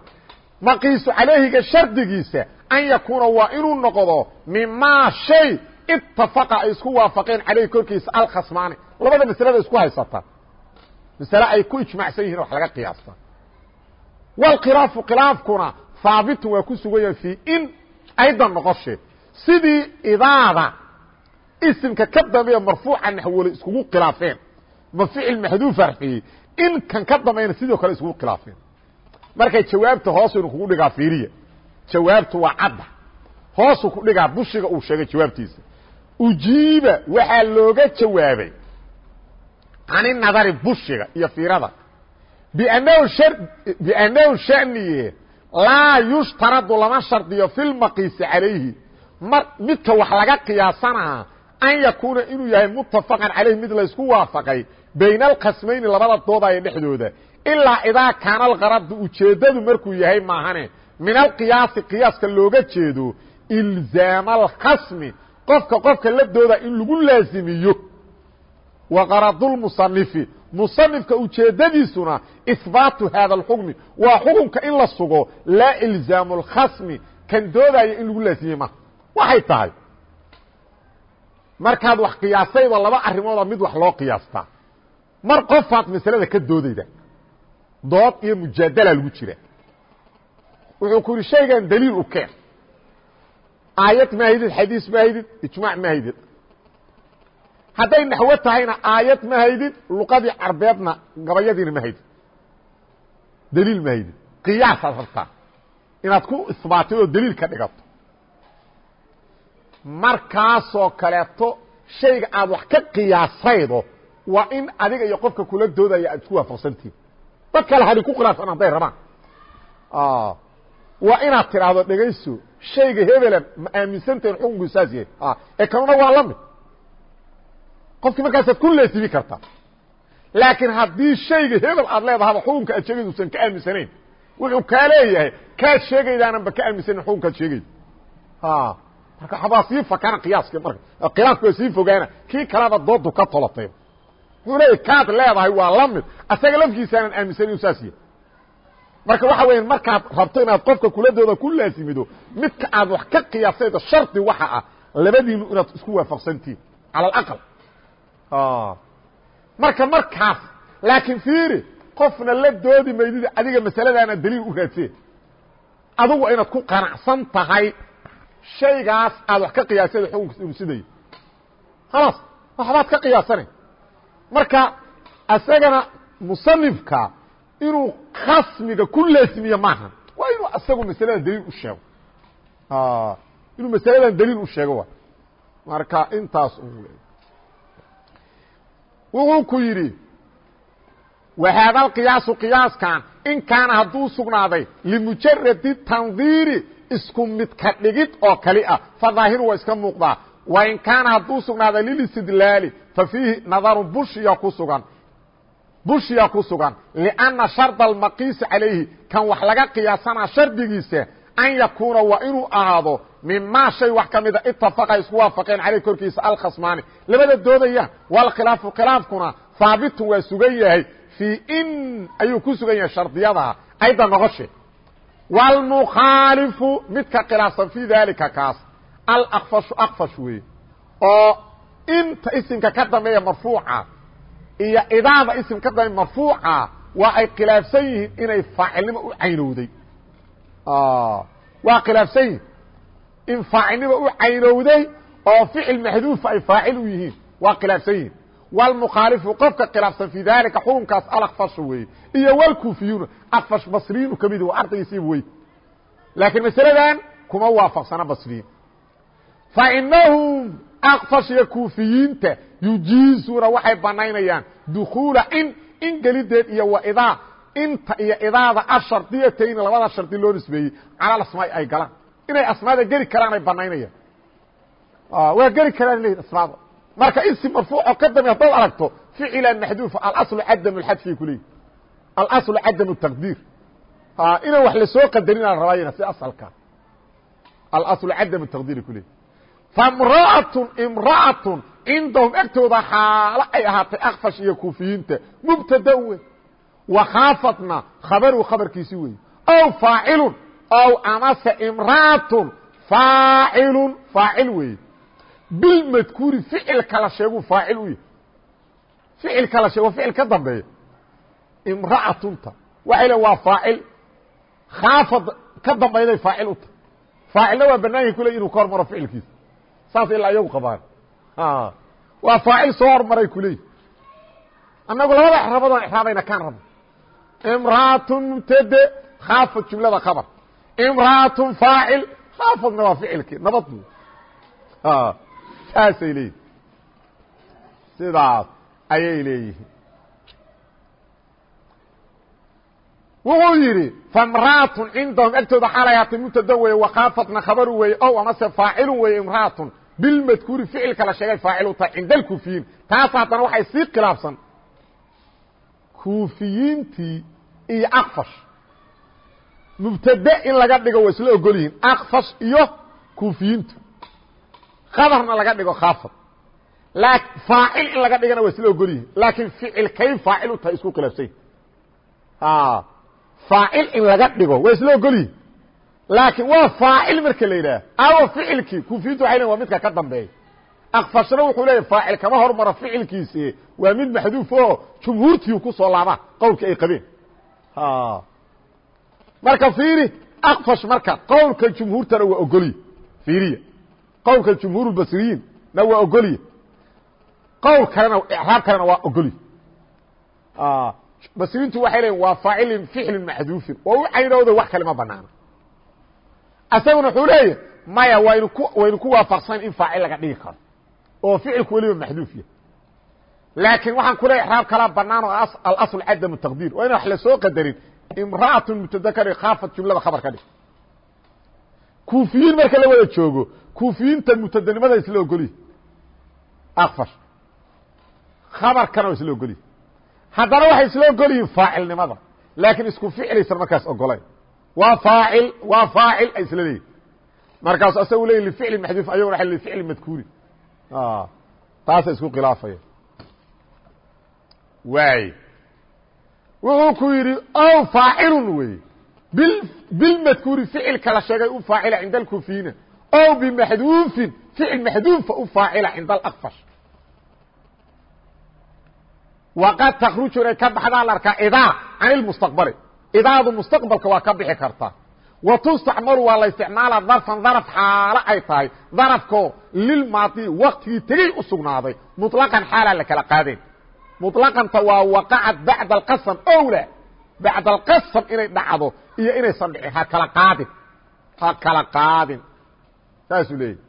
maqiisu calayhiga shardigiisa an yakuuna waa inuu noqdo mimaa shay itafaqa ay isku waafaqeen calayhi korkiisa alkhasmaani. Labada maslada isku haysata. Masale ay ku ijmacsan yihiin wax laga qiyaasta. Wاlkhilaafu khilaafkuna haabitun waa ku sugan yahay fii in aydan noqoshe. Sidii idaada isimka ka dambeeya marfuuca naxwole iskugu khilaafeen. Ma ficil maxduuf arfiyey in kan ka dambeeyna sidoo kale iskugu khilaafeen. Markay jawaabta hoosaynu kugu dhigaa fiiriya jawaabtu waa cadda. Hoosuu ku dhigaa bushiga uu sheegay jawaabtiisa. Ujiiba waxaa looga jawaabay cani nadari bushiga iyo fiirada. Biannahu shaniye laa yushtaradu lama shardiyo fi lmaqiisi calayhi. Mar midka wax laga qiyaasanaa an yakuuna inuu yahay mutafaqan calayhi mid laysku waafaqay bayna alkhasmayni labada doodaya dhexdooda ilaa idaa kaana alqaradu ujeeddadu markuu yahay maahane min alqiyaasi qiyaaska looga jeedo ilzaama alkhasmi qofka qofka la dooda in lagu laazimiyo wa qaradulmusanifi musanifka ujeeddadiisuna ihbaatu hada alxukmi waa xukunka in la sugo laa ilzaamu alkhasmi kan doodaya in lagu laazimiye maha waxay tahay markaad wax qiyaasayba laba arrimooda mid wax loo qiyaastaa. Mar qofaad masalada ka doodayda dood iyo mujaadala lagu jira. Wuxuu ku yidhi shaygan daliil u keen. Aayad ma haydid xadiis ma haydid ijmaac ma haydid hadday naxwo tahayna aayad ma haydid luqadii carbeedna gabayadiina ma haydid daliil ma haydid qiyaasaad rabtaa. Inaad ku isbaatid oo daliil ka dhigato markaasoo kaleeto shayga aad wax ka qiyaasaydo waa in adiga iyo qofka kula doodaya aad isku waafaqsantihin dad kale hadi ku khilaafsan hadday rabaan. Waa inaad tidhaahdo dhegayso shayga hebelan ma aaminsantahin xukunku saas yahay. Ee kanuna waa la mid. Qofkii markaasaad ku leesimi kartaa laakiin haddii shayga hebel aad leedahaba xukunka aad sheegayda usan ka aaminsanayn. Wuxuu kaa leeyahay kaad sheegaydaananba ka aaminsanin xukunkaad sheegayda marka waxbaa sii fakana qiyaaskii marka. Khilaafku waa sii fogaana. Kii kaleba doodu ka tolatay wuxuu leeyahy kaad leedahay waa la mid. Asaga lafkiisaanan aaminsanin inu saas yahay. Marka waxa weya markaad rabto inaad qofka kuladooda ku laasimido midka aad wax ka qiyaasaydo shardi waxa ah labadiinu inaad isku waafaqsantihin cala alaqal marka markaas laakiin fiiri qofna la doodi maydid adiga masaladaana daliil u raadsee adugu inaad ku qanacsan tahay shaygaas aad wax ka qiyaasada xukunkiis inu sidayo khalaas waxbaad ka qiyaasanay marka isagana musanifka inuu khasmiga ku leesmiyo maaha waa inuu isagu masaladan daliil u sheego. Inuu masaladan daliil u sheego wa marka intaas wuxuu ku yidhi wahaada alqiyaasu qiyaaskan in kaana hadduu sugnaaday limujaradi tandiiri isku mid ka dhigid oo kali ah. Fa daahiru waa iska muuqdaa. Wa in kaana hadduu sugnaaday lilistidlaali fa fiihi nadaru bushiya ku sugan. Bushiya ku sugan. Lianna sharda almaqiisi calayhi kan wax laga qiyaasanaa shardigiisa an yakuuna waa inuu ahaado mimaa shay wax ka mida itafaqa isku waafaqeen caleyh korkiisa alkhasmaani. Labada doodayaan walkhilaafu khilaafkuna haabitun waa sugan yahay fii in ayuu ku sugan yahay shardiyadaha. Ayda noqoshe wlmukhaalifu midka khilaafsan fii dalika kaas alakfashu akfash weeye oo inta isimka ka dambeeya marfuuca iyo idaada isim ka dambeeya marfuuca waa ay khilaafsan yihiin inay faacilnimo u caynowday waa khilaafsan yihiin in faacilnimo u caynowday oo ficil maxduufa ay faacil u yihiin waa khilaafsan yihiin wlmukhaalifu qofka khilaafsan fii dalika xukunkaas alakfashu weeye iyo wlkufiyuuna akfash basriyiinu ka mid waa ardaygiisiiba wey laakiin masaladan kuma waafaqsana basriyin fainahum akfash iyo kuufiyiinta yujiizuuna waxay banaynayaan dukuula in in gelideed iyo waidaa inta iyo idaada ashardiyatayn labada shardi loo nisbeeyey cala asmaai ay galaan inay asmaada geli karaan ay banaynayaan waa geli karaan leyihin asmaada marka isim marfuuco ka dambe haddaad aragto ficila maxduufa alaslu cadam lxadfi kuleeyi alaslu cadam taqdiir. Inaan wax la soo qadarinaa la rabayna si asalka. Alaslu cadam taqdiir kuleeyi famra'atun imra'atun cindahum agtooda xaalo ay ahaatay akfash iyo kuufiyiinta mubtada wey wakaafatna khabaru khabarkiisi wey ow faacilun ow amase imra'atun faacilun faacil weeye bilmadkuuri ficilka la sheegu faacil u yahy ficilka la sheego ficil ka dambeeya. Imra'atunta waxay len waa faacil. Khaafad ka dambayday faacil u tahy faacilna waa banaanyahi kule inuu ka hormaro ficilkiisa. Saas ilaa iyagu qabaan. Waa faacil soo hormaray kuleeyi annagu labada exraabadoon exraabayna kaan rabno. Imra'atun mubtade khaafad jumlada khabar. Imra'atun faacil khaafadna waa ficilkii nabad bu saasay leeyihiin sidaas ayay leeyihiin. Wuxuu yidhi famra'atun cindahum. Agtooda xaalay haatay mubtada weeye wakhaafadna khabaru weeye. Ow amase faacilun weeye imra'atun. Bilmadkuuri ficilka la sheegay faacil u tahay cinda alkuufiyiin taas haddana waxay sii khilaafsan. Kuufiyiintii iyo akfash mubtade in laga dhigo waa isla ogol yihiin. Iyo kuufiyiintu kabarna laga dhigo khaafad. Faacil in laga dhigana waa isla ogol yihiin laakiin ficil kay faacil u tahay isku khilaafsany faacil in laga dhigo waa isla ogol yihiin laakiin waa faacil marka la yidhaah. Awa ficilkii kuufiyintu waxay lein waa midka ka dambeeya akfashna wuxuu leeya faacil kama hormaro ficilkiisi waa mid maxduuf oo jumhuurtii ku soo laabaa qowlka ay qabeen. Marka fiiri akfash marka. Qowlka jumhuurtana waa ogolye fiiriya qowlka jumhuur basriyiin na waa ogolye. Qowl kalena icraab kalena waa ogoli basriintu waxay leeyiin waa faacilin ficlin maxduufin. Oo u caynooda wax kale ma banaano asaguna wuxuu leeyahy maya waynu ku waynu ku waafaqsan in faacil laga dhigi karo oo ficilku weliba maxduuf yahay. Laakiin waxaan kule icraab kalaa banaan oo alasl cadamu taqdiir. Waa ina wax la soo qadarin imra'atu mubtada ka dhig khaafat jumlada khabar ka dhig. Kuufiyiin marka la wada joogo kuufiyiinta mubtadanimada isla ogoliy akfar khabarkana isla ogoliy haddana waxay isla ogolyihin faacilnimada. Laakiin isku ficlaysan markaas ogolayn waa faacil waa faacil ay isla leeyihiin markaasu asagu leeyi lificli maxduuf ayaguna waa lificli madkuuri. Taasa isku khilaafaya waay. Wuxuu ku yidhi ow faacilun weeye. Bilmadkuuri ficilka la sheegay u faacila cinda alkufiyiina ow bimaxduufin ficil maxduufa u faacila cinda alakfash waqad takruju inay ka baxdaa la arkaa idaa can ilmustaqbali idaadu mustaqbalka waa ka bixi kartaa wa tustacmalu waa la isticmaala darfan daraf xaalo ay tahay darafkoo lilmaadi waktigii tegey u sugnaaday muطlaqan xaalaa la kala qaadayn muطlaqanta waa waqacad bacda alqasam owla bacda alqasam inay dhacdo iyo inaysan dhicin ha kala qaadin ha kala qaadin saasuu leeyahy.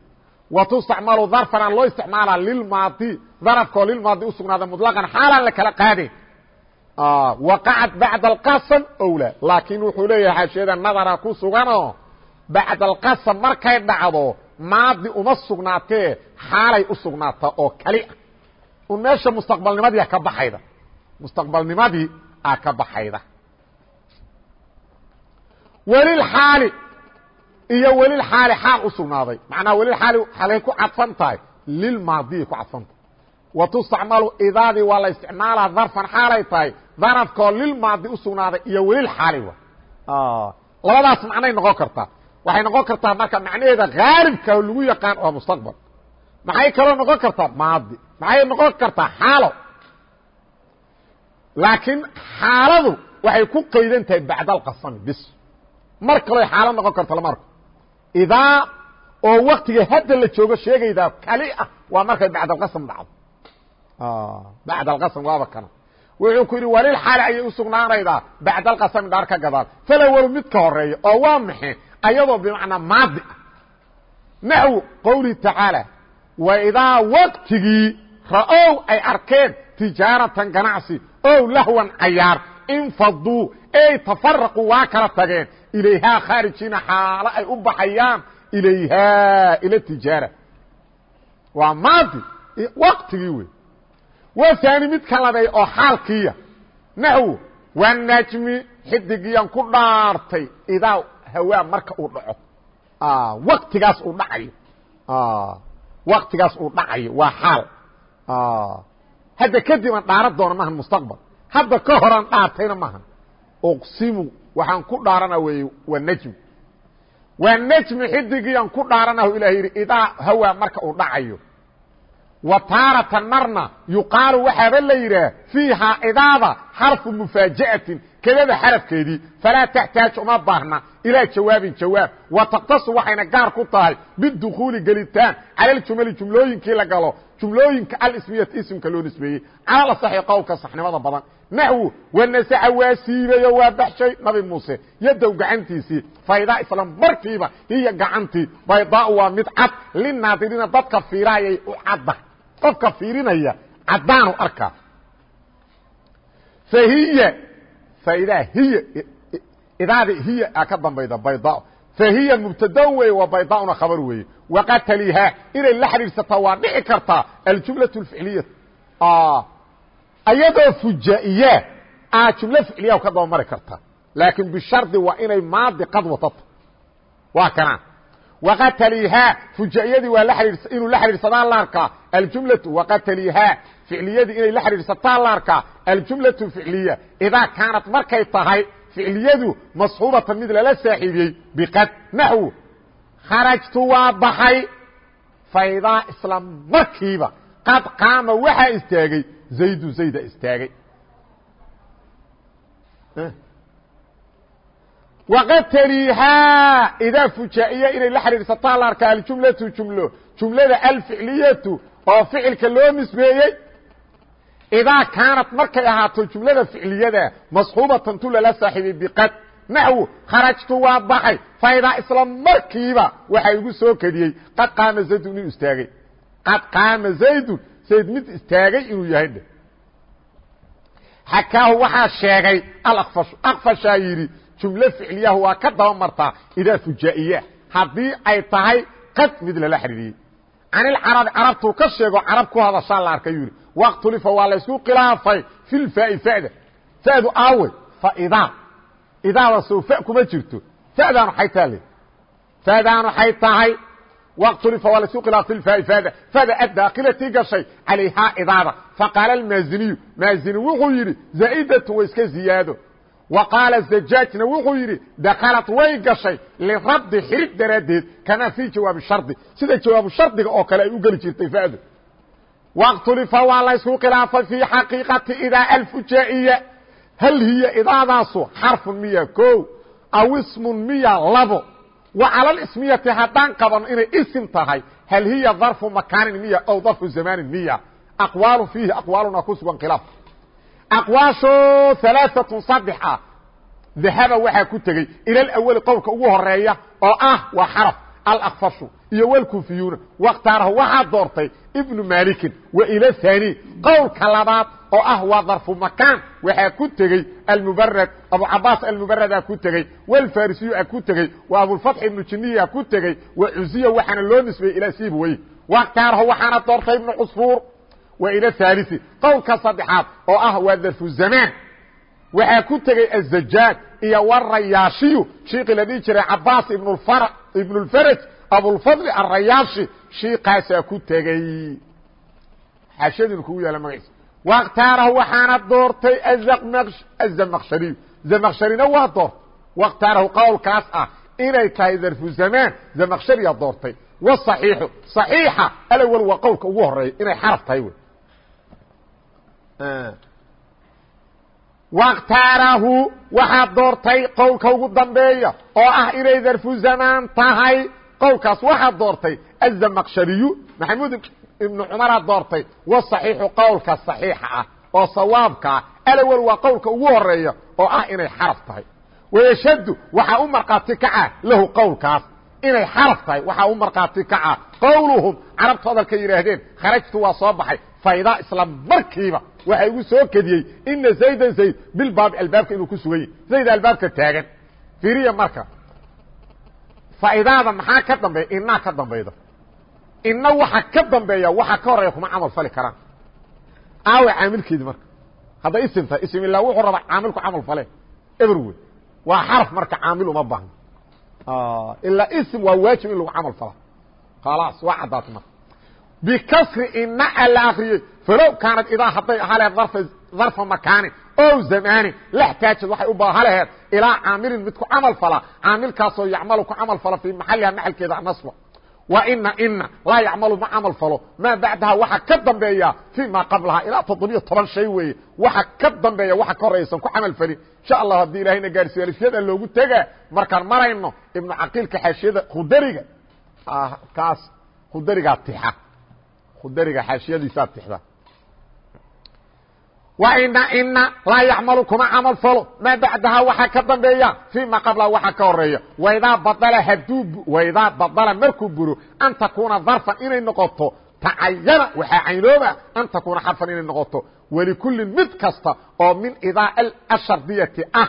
Wa tustacmalu darfanaa loo isticmaala lilmaadi darafkoo lilmaadi usugnaada muطlaqan xaalaan la kala qaadayn waqacad bacda alqasam owla laakiin wuxuu leeyahay xaashiyada nadara ku suganoo bacda alqasam markay dhacdo maadi uma sugnaatee xaalay u sugnaata oo kali ah. Un meesha mustaqbalnimadii a ka baxayda. Mustaqbalnimadii a ka baxayda. Welilxaali iyo welilxaali xaal u sugnaaday. Macnaha welilxaali xalay ku cadfan tahay. Lilmaadiyay ku cadfan tahay. Wa tustacmalu idaadii waa la isticmaalaa darfan xaalay tahay. Darafkoo lilmaadi u sugnaaday iyo welilxaali wa labadaas macnay noqon kartaa. Waxay noqon kartaa marka macnaheeda haalibka lagu yaqaan waa mustaqbal. Maxay kaloo noqon kartaa maadi? Maxay noqon kartaa xaalo? Laakiin xaaladu waxay ku qaydan tahay bacd alqasami bis. Mar kaloo xaalo noqon karta lama arko idaa oo waktiga hadda la joogo sheegaydaa kali ah waa markay bacd alqasam dhacdo. Bacd alqasam waaba kana. Wuxuu ku yidhi walil xaali ayay u sugnaanaydaa bacd alqasami dhaar ka gadaal. Falawalu mid ka horreeya oo waa maxe ayadoo bimacnaa maadi. Ah naxwu qowlihi tacaala wa idaa waktigii ra'ow ay arkeen tijaaratan ganacsi ow lahwan cayaar infaduu ey tafaraquu waa kala tageen ilayhaa khaarijiina xaalo ay u baxayaan ilayhaa ila tijaara waa maadi waktigii wey waa haani mid ka laday oo xaalkiiya naxwo wanajmi xidigiyaan ku dhaartay idaa hawaa marka uu dhaco waktigaas uu dhacayo waktigaas uu dhacayo waa xaal hadda kadib aan dhaaran doona maahan mustaqbal hadda ka horaan dhaartayna maahan uqsimu waxaan ku dhaarana wey waa najmi waa najmi xidigiyaan ku dhaaranahu ilah yidhi idaa hawaa marka uu dhacayo. Wa taaratan marna yuqaalu waxaaba la yidhaah fiihaa idaada xarfu mufaaja'atin kedada xarafkeedii falaa taxtaaj uma baahna. Ilaa jawaabin jawaab. Wa takhtasu waxayna gaar ku tahay bidukuuli gelitaan cala aljumali jumlooyinkii la galo jumlooyinka alismiyati isimka loo nisbeeyey cala asaxi qowlka saxnimada badan naxwu wanasaca waa siibayo waa baxshay nabi muuse yadow gacantiisii faydaa isla markiiba hiya gacantii baydaau waa mid cad linaadiriina dadka fiiraayay u cadda qofka fiirinaya caddaanu arkaa fahiya faidaa hiya idaada hiya a ka dambayda bayda fahiya mubtadaun weeye waa baydauna khabar weeye waqad talihaa inay la ayadoo fujaiya a jumlo ficliya ka daba mari kartaa laakiin bishardi waa inay maadi qad watata waa kana waqad talihaa fujaiyadii waa inuu la xidhiidhsadaa la arkaa. Aljumlatu waqad talihaa ficliyadii inay la xidhiidhsataa la arkaa. Aljumlaةu ficliya idaa kaanat markay tahay ficliyadu masxuubatan mid lala saaxiibiyey biqad naxwu kharajtu waa baxay faydaa isla markiiba qad qaama waxaa istaagay zaydu zayda istaagay waqad taliihaa idaa fujaa'iya inay la xidhiidhsataa la arkaa aljumlatu jumlo jumlada alficliyatu oo ficilka loo nisbeeyey idaa kaanat markay ahaato jumlada ficliyada masxuubatan tu lala saaxiibay biqad naxwu kharajtu waa baxay faidaa isla markiiba waxaa igu soo kediyey qad qaama zaydun inuu istaagay qad qaama zaydun zayd mid istaagay inuu yahay dhe xakaahu waxaa sheegay alakfashu akfashaa yidhi jumlo ficliyahu waa ka daba martaa idaa fujaa'iya haddii ay tahay qad mid lala xidhiiriyey canilcarabi carabtuu ka sheego carab ku hadashaa la arkay yidhi waqtulifa waa laysku khilaafay filfaai fada. Fadu aawe faidaa. Idaada sow fa kuma jirto. Fadaanu xay taa le fadaanu xay tahay waqtulifa waa laysku khilaafay filfaai fada addaakhilatii gashay calayhaa idaada faqaala almaaziniyu maazini wuxuu yidhi zaa'idatu wa iska ziyaado wa qaala zajaajna wuxuu yidhi dakhalat way gashay lirabdi xirig daraaddeed kamaa fii jawaabi shardi sida jawaabu shardiga oo kale ay u geli jirtay fadu wاktulifa waa laysku khilaafay fii xaqiiqati idaa alfujaa'iya hal hiya idaadaasu xarfun miya ko aw ismun miya labo cala lismiyati haddaan qabano inay isim tahay. Hal hiya darfu makaanin miya aw darfu zamaanin miya? Aqwaalu fiihi aqwaaluna ku sugan khilaaf. Aqwaashoo alaaatun saddex ah dahaba waxaa ku tegey ila alawali qowlka ugu horreeya oo ah waa xaraf alakfashu iyo wlkufiyuuna wakhtaarahu waxaa doortay ibnu malikin wa ila haani qowlka labaad oo ah waa darfu makaan waxaa ku tegey almubarad abucabaas almubaradaa ku tegey wlfarisiyu a ku tegey wa abulfatx ibnu jiniya ku tegey wa cuziya waxaana loo nisbeeyey ilaa sibawey wakhtaarahu waxaana doortay ibnu cusfuur wa ila haalisi qowlka saddexaad oo ah waa darfu zamaan waxaa ku tegey azajaaj iyo warayaashiyu shiikii la dhihi jiray cabaas ibnulfaraj abulfadli arayaashi shiikaasaa ku tegey xashadinu kugu yaalla magaciisa wakhtaarahu waxaana doortay azamaqshariyu zamaqsharina waa doortay. Wakhtaarahu qowlkaas ah inay tahay darfu zamaan zamaqshariya doortay. Wasaxiixu saxiixa alawal waa qowlka ugu horreeya inay xaraf tahay wey wakhtaarahu waxaad doortay qowlka ugu dambeeya oo ah inay darfu tahay. Qowlkaas waxaad doortay azamaqshariyu maxamuud ibnu cumaraad doortay waصaxiixu qowlka صaxiixa ah oo sawaabkaa alawel waa qowlka ugu horreeya oo ah inay xaraf tahay. Wayashhadu waxaa u markhaati kaca lahu qowlkaas inay xaraf tahay waxaa u markhaati kaca qowluhum carabtu yidhaahdeen kharajtu waa soo baxay faydaa isla markiiba waxaa igu soo kediyey ina zaydan zayd bilbaabi albaabka inuu ku sugan yahy zayd albaabka taagan. Fiiriya marka faidaada maxaa ka dambeeya? Inaa ka dambayda ina waxa ka dambeeya waxa ka horreeya kuma camal fali karaan. Aawa caamilkeedi marka. Hadday isim tahay ism ilaa wuxuu rabaa caamilku camal fale. Everway waa xaraf marka caamil uma baahno ilaa ism waa waajib in lagu camal fala khalaas waa caddaatay marka bikasri ina la akriyey falow kaanad idaa hadday ahaa lehed darfa makaanin o zamaanin laxtaajad waxay u baaha laheed ilaa caamilin mid ku camal fala caamilkaasoo yacmalu ku camal fala fii maxaliha maxalkeeda nasba wa ina ina laa yacmalu ma camal falo maa bacdaha waxa ka dambeeya fii ma qablaha ilaa toddobiyo toban shay weeye waxa ka dambeeya waxa ka horeysan ku camal falin insha allah haddii ilahayna gaarsiiyo alfiyada loogu tegaa markaan marayno ibnu caqiilka xaashiyada khudariga kaas khudarigaa tixa khudariga xaashiyadiisaa tixda ina ina laa yacmalu kuma camal falo maa bacdahaa waxaa ka dambeeya fii ma qabla waxaa ka horreeya waydaa badala haduu waydaa badala markuu buro an takuuna darfan inay noqoto. Tacayana waxaa caynooba an takuuna xarfan inay noqoto. Walikullin mid kasta oo min idaa alshardiyati ah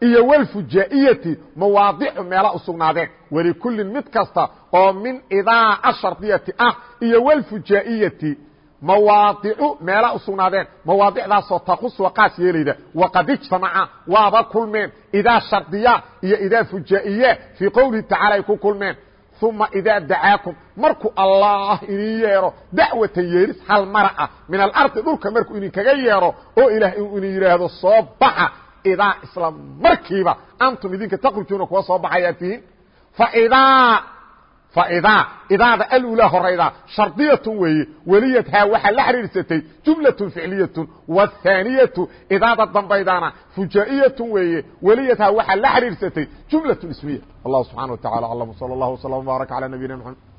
iyo wlfujaa'iyati mawaadicu meela u sugnaadeen. Welikulli mid kasta oo min idaaca shardiyati ah iyo wlfujaa'iyati mawaadicu meela u sugnaadeen. Mawaadicdaasoo taqusuwa qaas yeelayda waqad ijtamaca waaba kulmeen. Idaa shardiya iyo idaa fujaa'iya fii qowlihi tacala ay ku kulmeen. Uma idaa dacaakum marku allah idin yeero dacwatan yeeris hal mara ah. Min alardi dhulka markuu idinkaga yeero oo ilaah uu idin yidhaahdo soo baxa idaa isla markiiba antum idinka takhrujuuna kuwa soo baxayaa tihiin aidaa aidaa idaada alulaa horayda shardiyatun weeye weliyadhaa waxaa la xiriirsatay jumlatun ficliyatun waathaaniyatu idaada dambaydana fujaa'iyatun weeye weliyadhaa waxaa la xiriirsatay jumlatun ismiya allah subxana wa tacala aclam sal allah wslam wbaaraka cala nabiyina mxamed